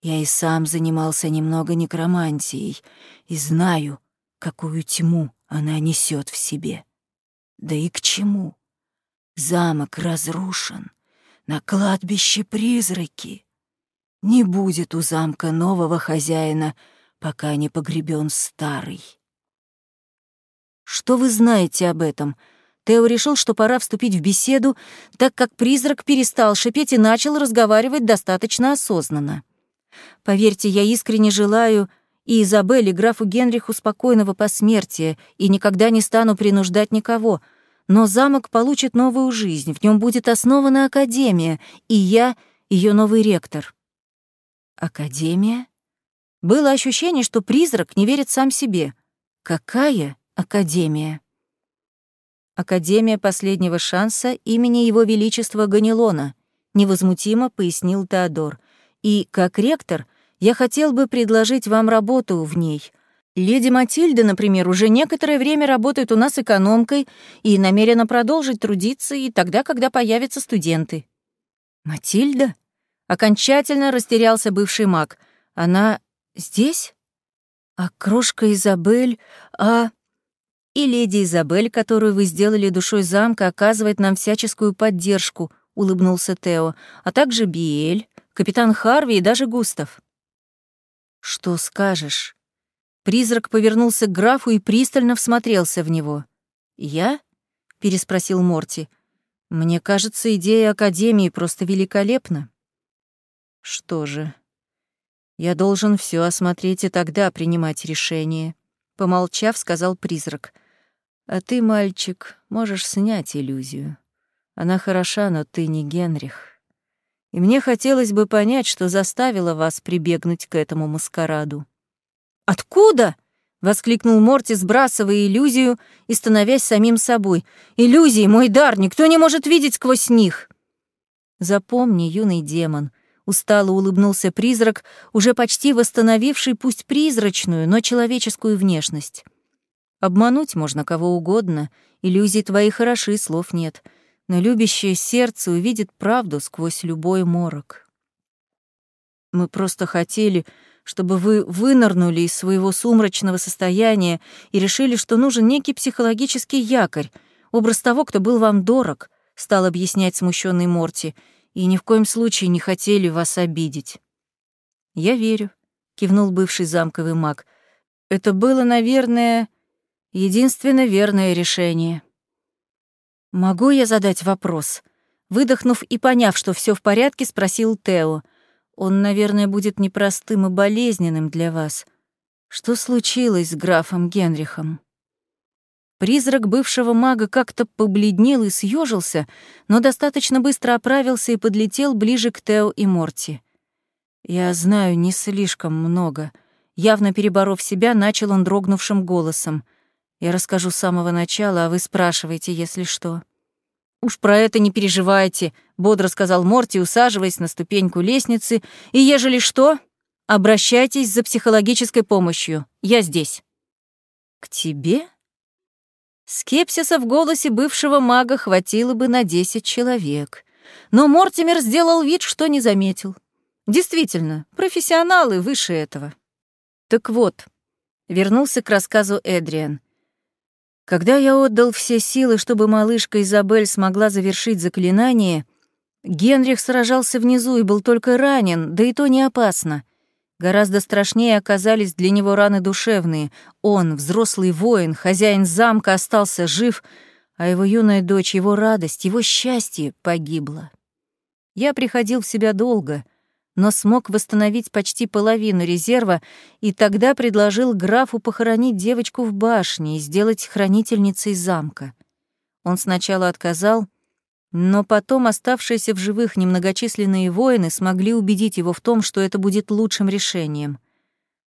Я и сам занимался немного некромантией и знаю, какую тьму она несет в себе. Да и к чему? Замок разрушен, на кладбище призраки. Не будет у замка нового хозяина, пока не погребен старый. Что вы знаете об этом? Тео решил, что пора вступить в беседу, так как призрак перестал шипеть и начал разговаривать достаточно осознанно. Поверьте, я искренне желаю и Изабелле, графу Генриху спокойного посмертия и никогда не стану принуждать никого. Но замок получит новую жизнь, в нем будет основана академия, и я — ее новый ректор. Академия? Было ощущение, что призрак не верит сам себе. Какая академия? Академия последнего шанса имени Его Величества Ганилона, невозмутимо пояснил Теодор — и, как ректор, я хотел бы предложить вам работу в ней. Леди Матильда, например, уже некоторое время работает у нас экономкой и намерена продолжить трудиться и тогда, когда появятся студенты». «Матильда?» Окончательно растерялся бывший маг. «Она здесь? А крошка Изабель? А...» «И леди Изабель, которую вы сделали душой замка, оказывает нам всяческую поддержку», — улыбнулся Тео, «а также Биэль, капитан Харви и даже Густав. «Что скажешь?» Призрак повернулся к графу и пристально всмотрелся в него. «Я?» — переспросил Морти. «Мне кажется, идея Академии просто великолепна». «Что же, я должен все осмотреть и тогда принимать решение», — помолчав, сказал призрак. «А ты, мальчик, можешь снять иллюзию. Она хороша, но ты не Генрих» и мне хотелось бы понять, что заставило вас прибегнуть к этому маскараду». «Откуда?» — воскликнул Морти, сбрасывая иллюзию и становясь самим собой. «Иллюзии, мой дар, никто не может видеть сквозь них!» «Запомни, юный демон», — устало улыбнулся призрак, уже почти восстановивший пусть призрачную, но человеческую внешность. «Обмануть можно кого угодно, иллюзий твои хороши, слов нет» но любящее сердце увидит правду сквозь любой морок. Мы просто хотели, чтобы вы вынырнули из своего сумрачного состояния и решили, что нужен некий психологический якорь, образ того, кто был вам дорог, стал объяснять смущенный Морти, и ни в коем случае не хотели вас обидеть. Я верю, кивнул бывший замковый маг. Это было, наверное, единственно верное решение. «Могу я задать вопрос?» Выдохнув и поняв, что все в порядке, спросил Тео. «Он, наверное, будет непростым и болезненным для вас. Что случилось с графом Генрихом?» Призрак бывшего мага как-то побледнел и съежился, но достаточно быстро оправился и подлетел ближе к Тео и Морти. «Я знаю не слишком много». Явно переборов себя, начал он дрогнувшим голосом — я расскажу с самого начала, а вы спрашиваете, если что». «Уж про это не переживайте», — бодро сказал Морти, усаживаясь на ступеньку лестницы. «И ежели что, обращайтесь за психологической помощью. Я здесь». «К тебе?» Скепсиса в голосе бывшего мага хватило бы на десять человек. Но Мортимер сделал вид, что не заметил. Действительно, профессионалы выше этого. Так вот, вернулся к рассказу Эдриан. Когда я отдал все силы, чтобы малышка Изабель смогла завершить заклинание, Генрих сражался внизу и был только ранен, да и то не опасно. Гораздо страшнее оказались для него раны душевные. Он, взрослый воин, хозяин замка, остался жив, а его юная дочь, его радость, его счастье погибла. Я приходил в себя долго, но смог восстановить почти половину резерва и тогда предложил графу похоронить девочку в башне и сделать хранительницей замка. Он сначала отказал, но потом оставшиеся в живых немногочисленные воины смогли убедить его в том, что это будет лучшим решением.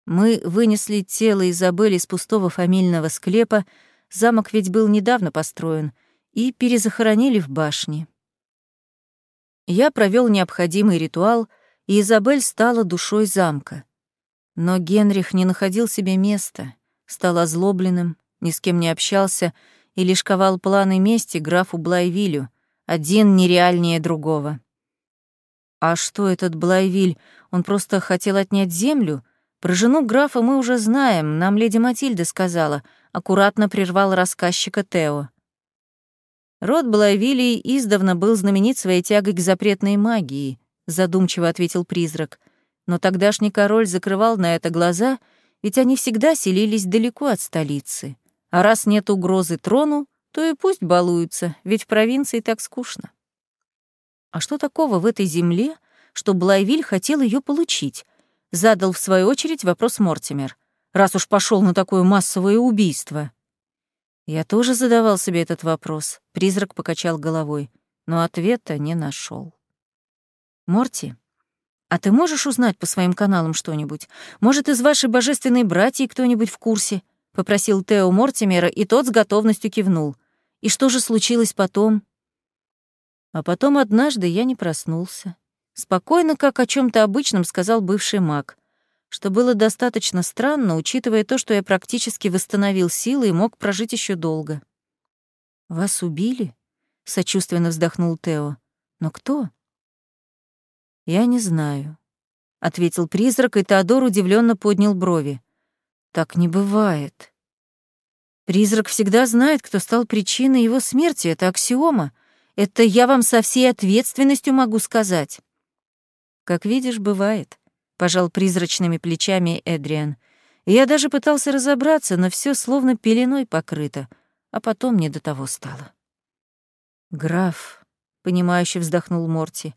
Мы вынесли тело Изабель из пустого фамильного склепа, замок ведь был недавно построен, и перезахоронили в башне. Я провел необходимый ритуал, и Изабель стала душой замка. Но Генрих не находил себе места, стал озлобленным, ни с кем не общался и лишь ковал планы мести графу Блайвилю, один нереальнее другого. А что этот Блайвиль? Он просто хотел отнять землю? Про жену графа мы уже знаем, нам леди Матильда сказала, аккуратно прервал рассказчика Тео. Род Блайвилей издавна был знаменит своей тягой к запретной магии, задумчиво ответил призрак. Но тогдашний король закрывал на это глаза, ведь они всегда селились далеко от столицы. А раз нет угрозы трону, то и пусть балуются, ведь в провинции так скучно. А что такого в этой земле, что Блайвиль хотел ее получить? Задал в свою очередь вопрос Мортимер, раз уж пошел на такое массовое убийство. Я тоже задавал себе этот вопрос. Призрак покачал головой, но ответа не нашел. Морти, а ты можешь узнать по своим каналам что-нибудь? Может, из вашей божественной братьи кто-нибудь в курсе? попросил Тео Мортимера, и тот с готовностью кивнул. И что же случилось потом? А потом однажды я не проснулся. Спокойно, как о чем то обычном, сказал бывший маг, что было достаточно странно, учитывая то, что я практически восстановил силы и мог прожить еще долго. «Вас убили?» — сочувственно вздохнул Тео. «Но кто?» «Я не знаю», — ответил призрак, и Теодор удивленно поднял брови. «Так не бывает. Призрак всегда знает, кто стал причиной его смерти, это аксиома. Это я вам со всей ответственностью могу сказать. Как видишь, бывает, пожал призрачными плечами Эдриан. Я даже пытался разобраться, но все словно пеленой покрыто, а потом не до того стало. Граф, понимающе вздохнул Морти.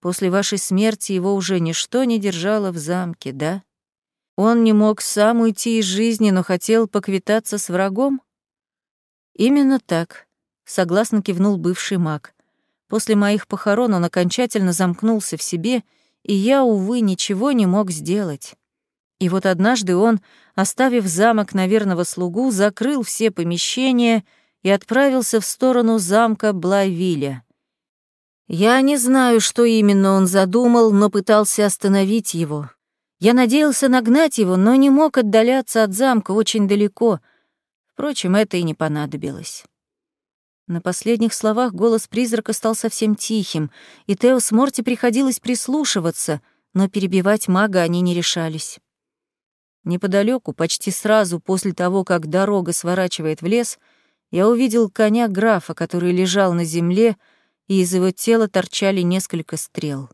После вашей смерти его уже ничто не держало в замке, да? Он не мог сам уйти из жизни, но хотел поквитаться с врагом? Именно так, согласно кивнул бывший маг. После моих похорон он окончательно замкнулся в себе, и я, увы, ничего не мог сделать. И вот однажды он, оставив замок на верного слугу, закрыл все помещения и отправился в сторону замка Блавиля. Я не знаю, что именно он задумал, но пытался остановить его. Я надеялся нагнать его, но не мог отдаляться от замка очень далеко. Впрочем, это и не понадобилось. На последних словах голос призрака стал совсем тихим, и Тео с Морти приходилось прислушиваться, но перебивать мага они не решались. Неподалеку, почти сразу после того, как дорога сворачивает в лес, я увидел коня графа, который лежал на земле, и из его тела торчали несколько стрел.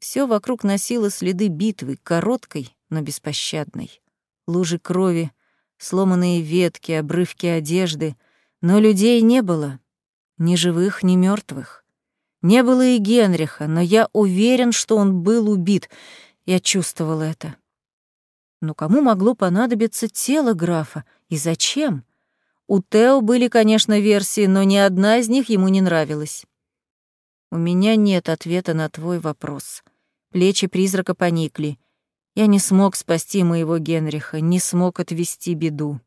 Все вокруг носило следы битвы, короткой, но беспощадной. Лужи крови, сломанные ветки, обрывки одежды, но людей не было, ни живых, ни мертвых. Не было и Генриха, но я уверен, что он был убит. Я чувствовал это. Но кому могло понадобиться тело графа и зачем? У Тео были, конечно, версии, но ни одна из них ему не нравилась. У меня нет ответа на твой вопрос. Плечи призрака поникли. Я не смог спасти моего Генриха, не смог отвести беду.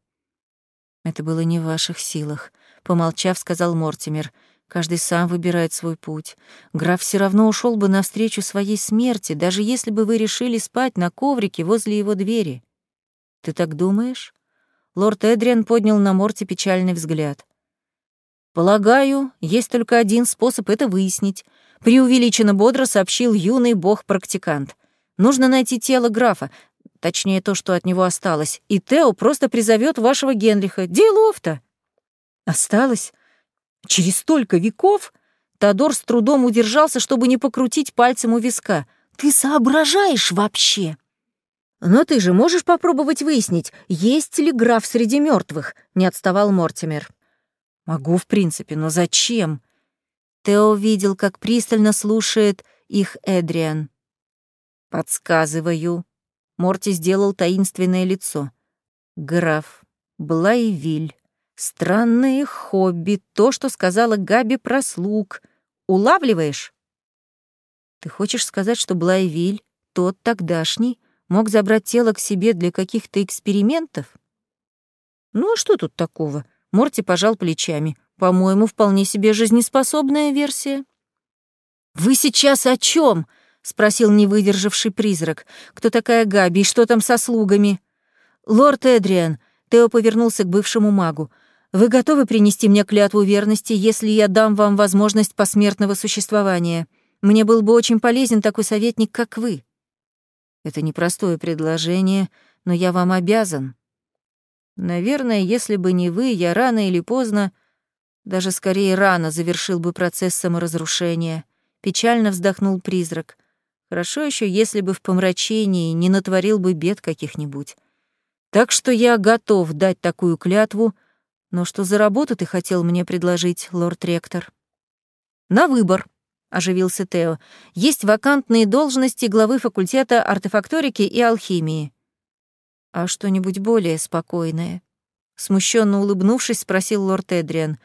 Это было не в ваших силах, помолчав, сказал Мортимер. Каждый сам выбирает свой путь. Граф все равно ушел бы навстречу своей смерти, даже если бы вы решили спать на коврике возле его двери. Ты так думаешь? Лорд Эдриан поднял на Морти печальный взгляд. Полагаю, есть только один способ это выяснить преувеличенно бодро сообщил юный бог-практикант. Нужно найти тело графа. точнее то, что от него осталось, и Тео просто призовет вашего Генриха. Делов-то! Осталось? Через столько веков? Тодор с трудом удержался, чтобы не покрутить пальцем у виска. «Ты соображаешь вообще?» «Но ты же можешь попробовать выяснить, есть ли граф среди мертвых? не отставал Мортимер. «Могу, в принципе, но зачем?» Тео видел, как пристально слушает их Эдриан. «Подсказываю». Морти сделал таинственное лицо. «Граф, Блайвиль, странные хобби, то, что сказала Габи про слуг. Улавливаешь?» «Ты хочешь сказать, что Блайвиль, тот тогдашний, мог забрать тело к себе для каких-то экспериментов?» «Ну а что тут такого?» Морти пожал плечами. «По-моему, вполне себе жизнеспособная версия». «Вы сейчас о чем? спросил не выдержавший призрак. «Кто такая Габи и что там со слугами?» «Лорд Эдриан», — Тео повернулся к бывшему магу, «вы готовы принести мне клятву верности, если я дам вам возможность посмертного существования? Мне был бы очень полезен такой советник, как вы». «Это непростое предложение, но я вам обязан». «Наверное, если бы не вы, я рано или поздно, даже скорее рано завершил бы процесс саморазрушения», — печально вздохнул призрак. Хорошо еще, если бы в помрачении не натворил бы бед каких-нибудь. Так что я готов дать такую клятву, но что за работу ты хотел мне предложить, лорд-ректор? На выбор, — оживился Тео. Есть вакантные должности главы факультета артефакторики и алхимии. А что-нибудь более спокойное? Смущенно улыбнувшись, спросил лорд Эдриан.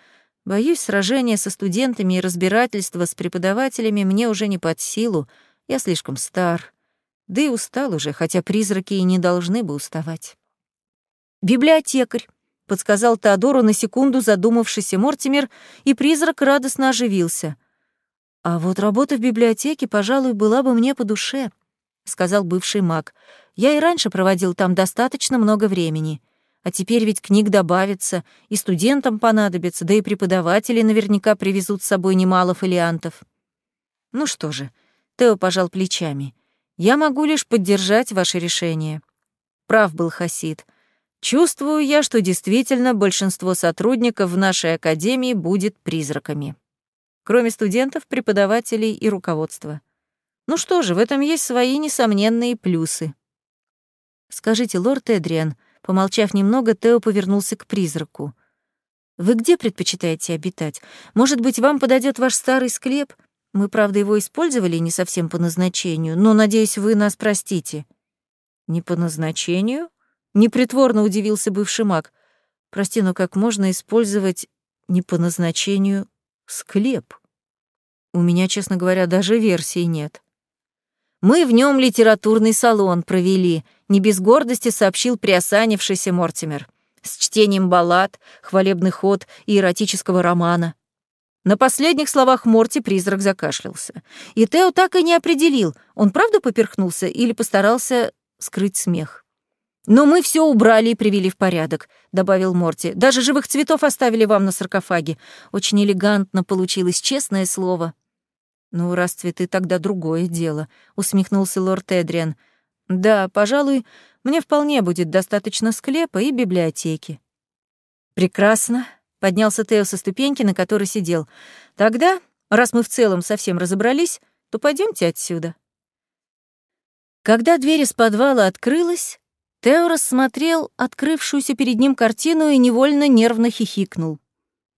Боюсь, сражения со студентами и разбирательства с преподавателями мне уже не под силу, — я слишком стар, да и устал уже, хотя призраки и не должны бы уставать. «Библиотекарь», — подсказал Теодору на секунду задумавшийся Мортимер, и призрак радостно оживился. «А вот работа в библиотеке, пожалуй, была бы мне по душе», — сказал бывший маг. «Я и раньше проводил там достаточно много времени. А теперь ведь книг добавится, и студентам понадобится, да и преподаватели наверняка привезут с собой немало фолиантов. Ну что же, Тео пожал плечами. «Я могу лишь поддержать ваше решение». Прав был Хасид. Чувствую я, что действительно большинство сотрудников в нашей академии будет призраками. Кроме студентов, преподавателей и руководства. Ну что же, в этом есть свои несомненные плюсы. Скажите, лорд Эдриан, помолчав немного, Тео повернулся к призраку. Вы где предпочитаете обитать? Может быть, вам подойдет ваш старый склеп? Мы, правда, его использовали не совсем по назначению, но, надеюсь, вы нас простите». «Не по назначению?» — непритворно удивился бывший маг. «Прости, но как можно использовать не по назначению склеп? У меня, честно говоря, даже версии нет». «Мы в нем литературный салон провели», — не без гордости сообщил приосанившийся Мортимер. «С чтением баллад, хвалебный ход и эротического романа». На последних словах Морти призрак закашлялся. И Тео так и не определил, он правда поперхнулся или постарался скрыть смех. «Но мы все убрали и привели в порядок», — добавил Морти. «Даже живых цветов оставили вам на саркофаге. Очень элегантно получилось, честное слово». «Ну, раз цветы, тогда другое дело», — усмехнулся лорд Эдриан. «Да, пожалуй, мне вполне будет достаточно склепа и библиотеки». «Прекрасно», Поднялся Тео со ступеньки, на которой сидел. «Тогда, раз мы в целом совсем разобрались, то пойдемте отсюда». Когда дверь из подвала открылась, Тео рассмотрел открывшуюся перед ним картину и невольно нервно хихикнул.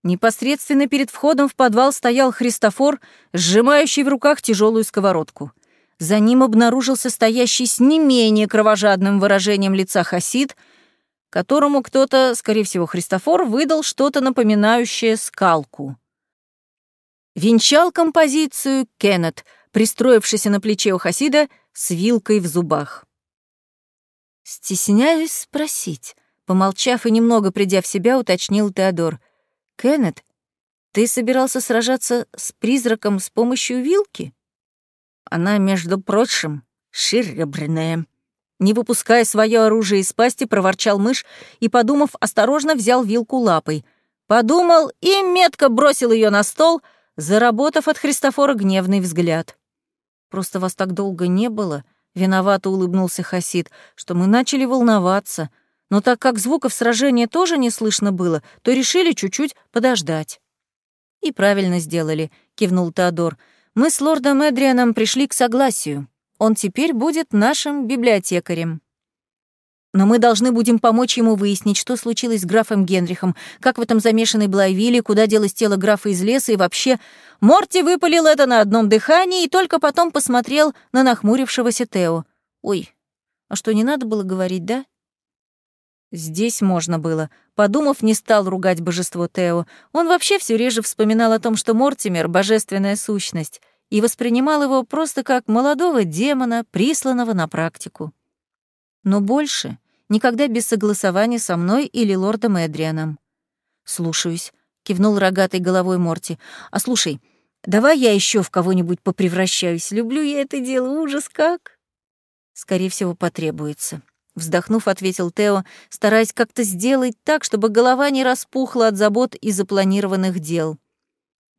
Непосредственно перед входом в подвал стоял Христофор, сжимающий в руках тяжелую сковородку. За ним обнаружился стоящий с не менее кровожадным выражением лица Хасид — которому кто-то, скорее всего, Христофор, выдал что-то напоминающее скалку. Венчал композицию Кеннет, пристроившийся на плече у Хасида с вилкой в зубах. «Стесняюсь спросить», — помолчав и немного придя в себя, уточнил Теодор. «Кеннет, ты собирался сражаться с призраком с помощью вилки?» «Она, между прочим, серебряная», не выпуская свое оружие из пасти, проворчал мышь и, подумав, осторожно взял вилку лапой. Подумал и метко бросил ее на стол, заработав от Христофора гневный взгляд. «Просто вас так долго не было», — Виновато улыбнулся Хасид, что мы начали волноваться. Но так как звуков сражения тоже не слышно было, то решили чуть-чуть подождать. И правильно сделали, кивнул Теодор. Мы с лордом Эдрианом пришли к согласию. Он теперь будет нашим библиотекарем. Но мы должны будем помочь ему выяснить, что случилось с графом Генрихом, как в этом замешаны Блайвилли, куда делось тело графа из леса и вообще... Морти выпалил это на одном дыхании и только потом посмотрел на нахмурившегося Тео. Ой, а что, не надо было говорить, да? Здесь можно было. Подумав, не стал ругать божество Тео. Он вообще все реже вспоминал о том, что Мортимер — божественная сущность, и воспринимал его просто как молодого демона, присланного на практику. Но больше никогда без согласования со мной или лордом Эдрианом. «Слушаюсь», — кивнул рогатой головой Морти. «А слушай, давай я еще в кого-нибудь попревращаюсь. Люблю я это дело, ужас как!» «Скорее всего, потребуется», — вздохнув, ответил Тео, стараясь как-то сделать так, чтобы голова не распухла от забот и запланированных дел.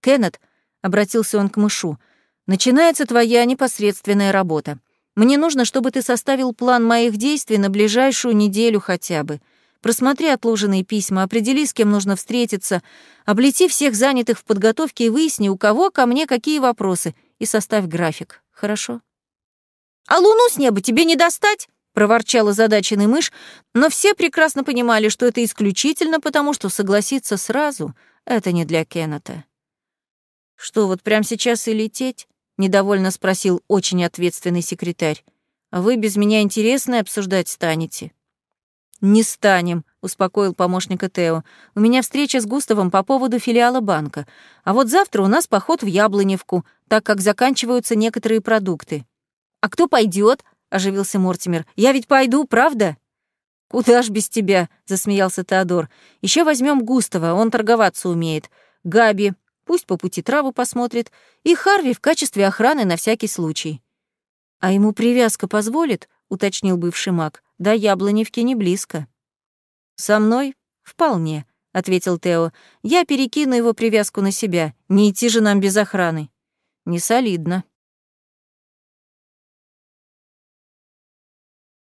«Кеннет», — обратился он к мышу, — «начинается твоя непосредственная работа. Мне нужно, чтобы ты составил план моих действий на ближайшую неделю хотя бы. Просмотри отложенные письма, определи, с кем нужно встретиться, облети всех занятых в подготовке и выясни, у кого ко мне какие вопросы, и составь график. Хорошо? «А луну с неба тебе не достать?» — проворчал озадаченный мышь, но все прекрасно понимали, что это исключительно потому, что согласиться сразу — это не для Кеннета. «Что, вот прямо сейчас и лететь?» — недовольно спросил очень ответственный секретарь. «А вы без меня интересное обсуждать станете?» «Не станем», — успокоил помощника Тео. «У меня встреча с Густавом по поводу филиала банка. А вот завтра у нас поход в Яблоневку, так как заканчиваются некоторые продукты». «А кто пойдет? Оживился Мортимер. «Я ведь пойду, правда?» «Куда ж без тебя?» — засмеялся Теодор. Еще возьмем Густава, он торговаться умеет. Габи, Пусть по пути траву посмотрит, и Харви в качестве охраны на всякий случай. «А ему привязка позволит?» — уточнил бывший маг. «Да Яблоневки не близко». «Со мной? Вполне», — ответил Тео. «Я перекину его привязку на себя. Не идти же нам без охраны». «Не солидно»,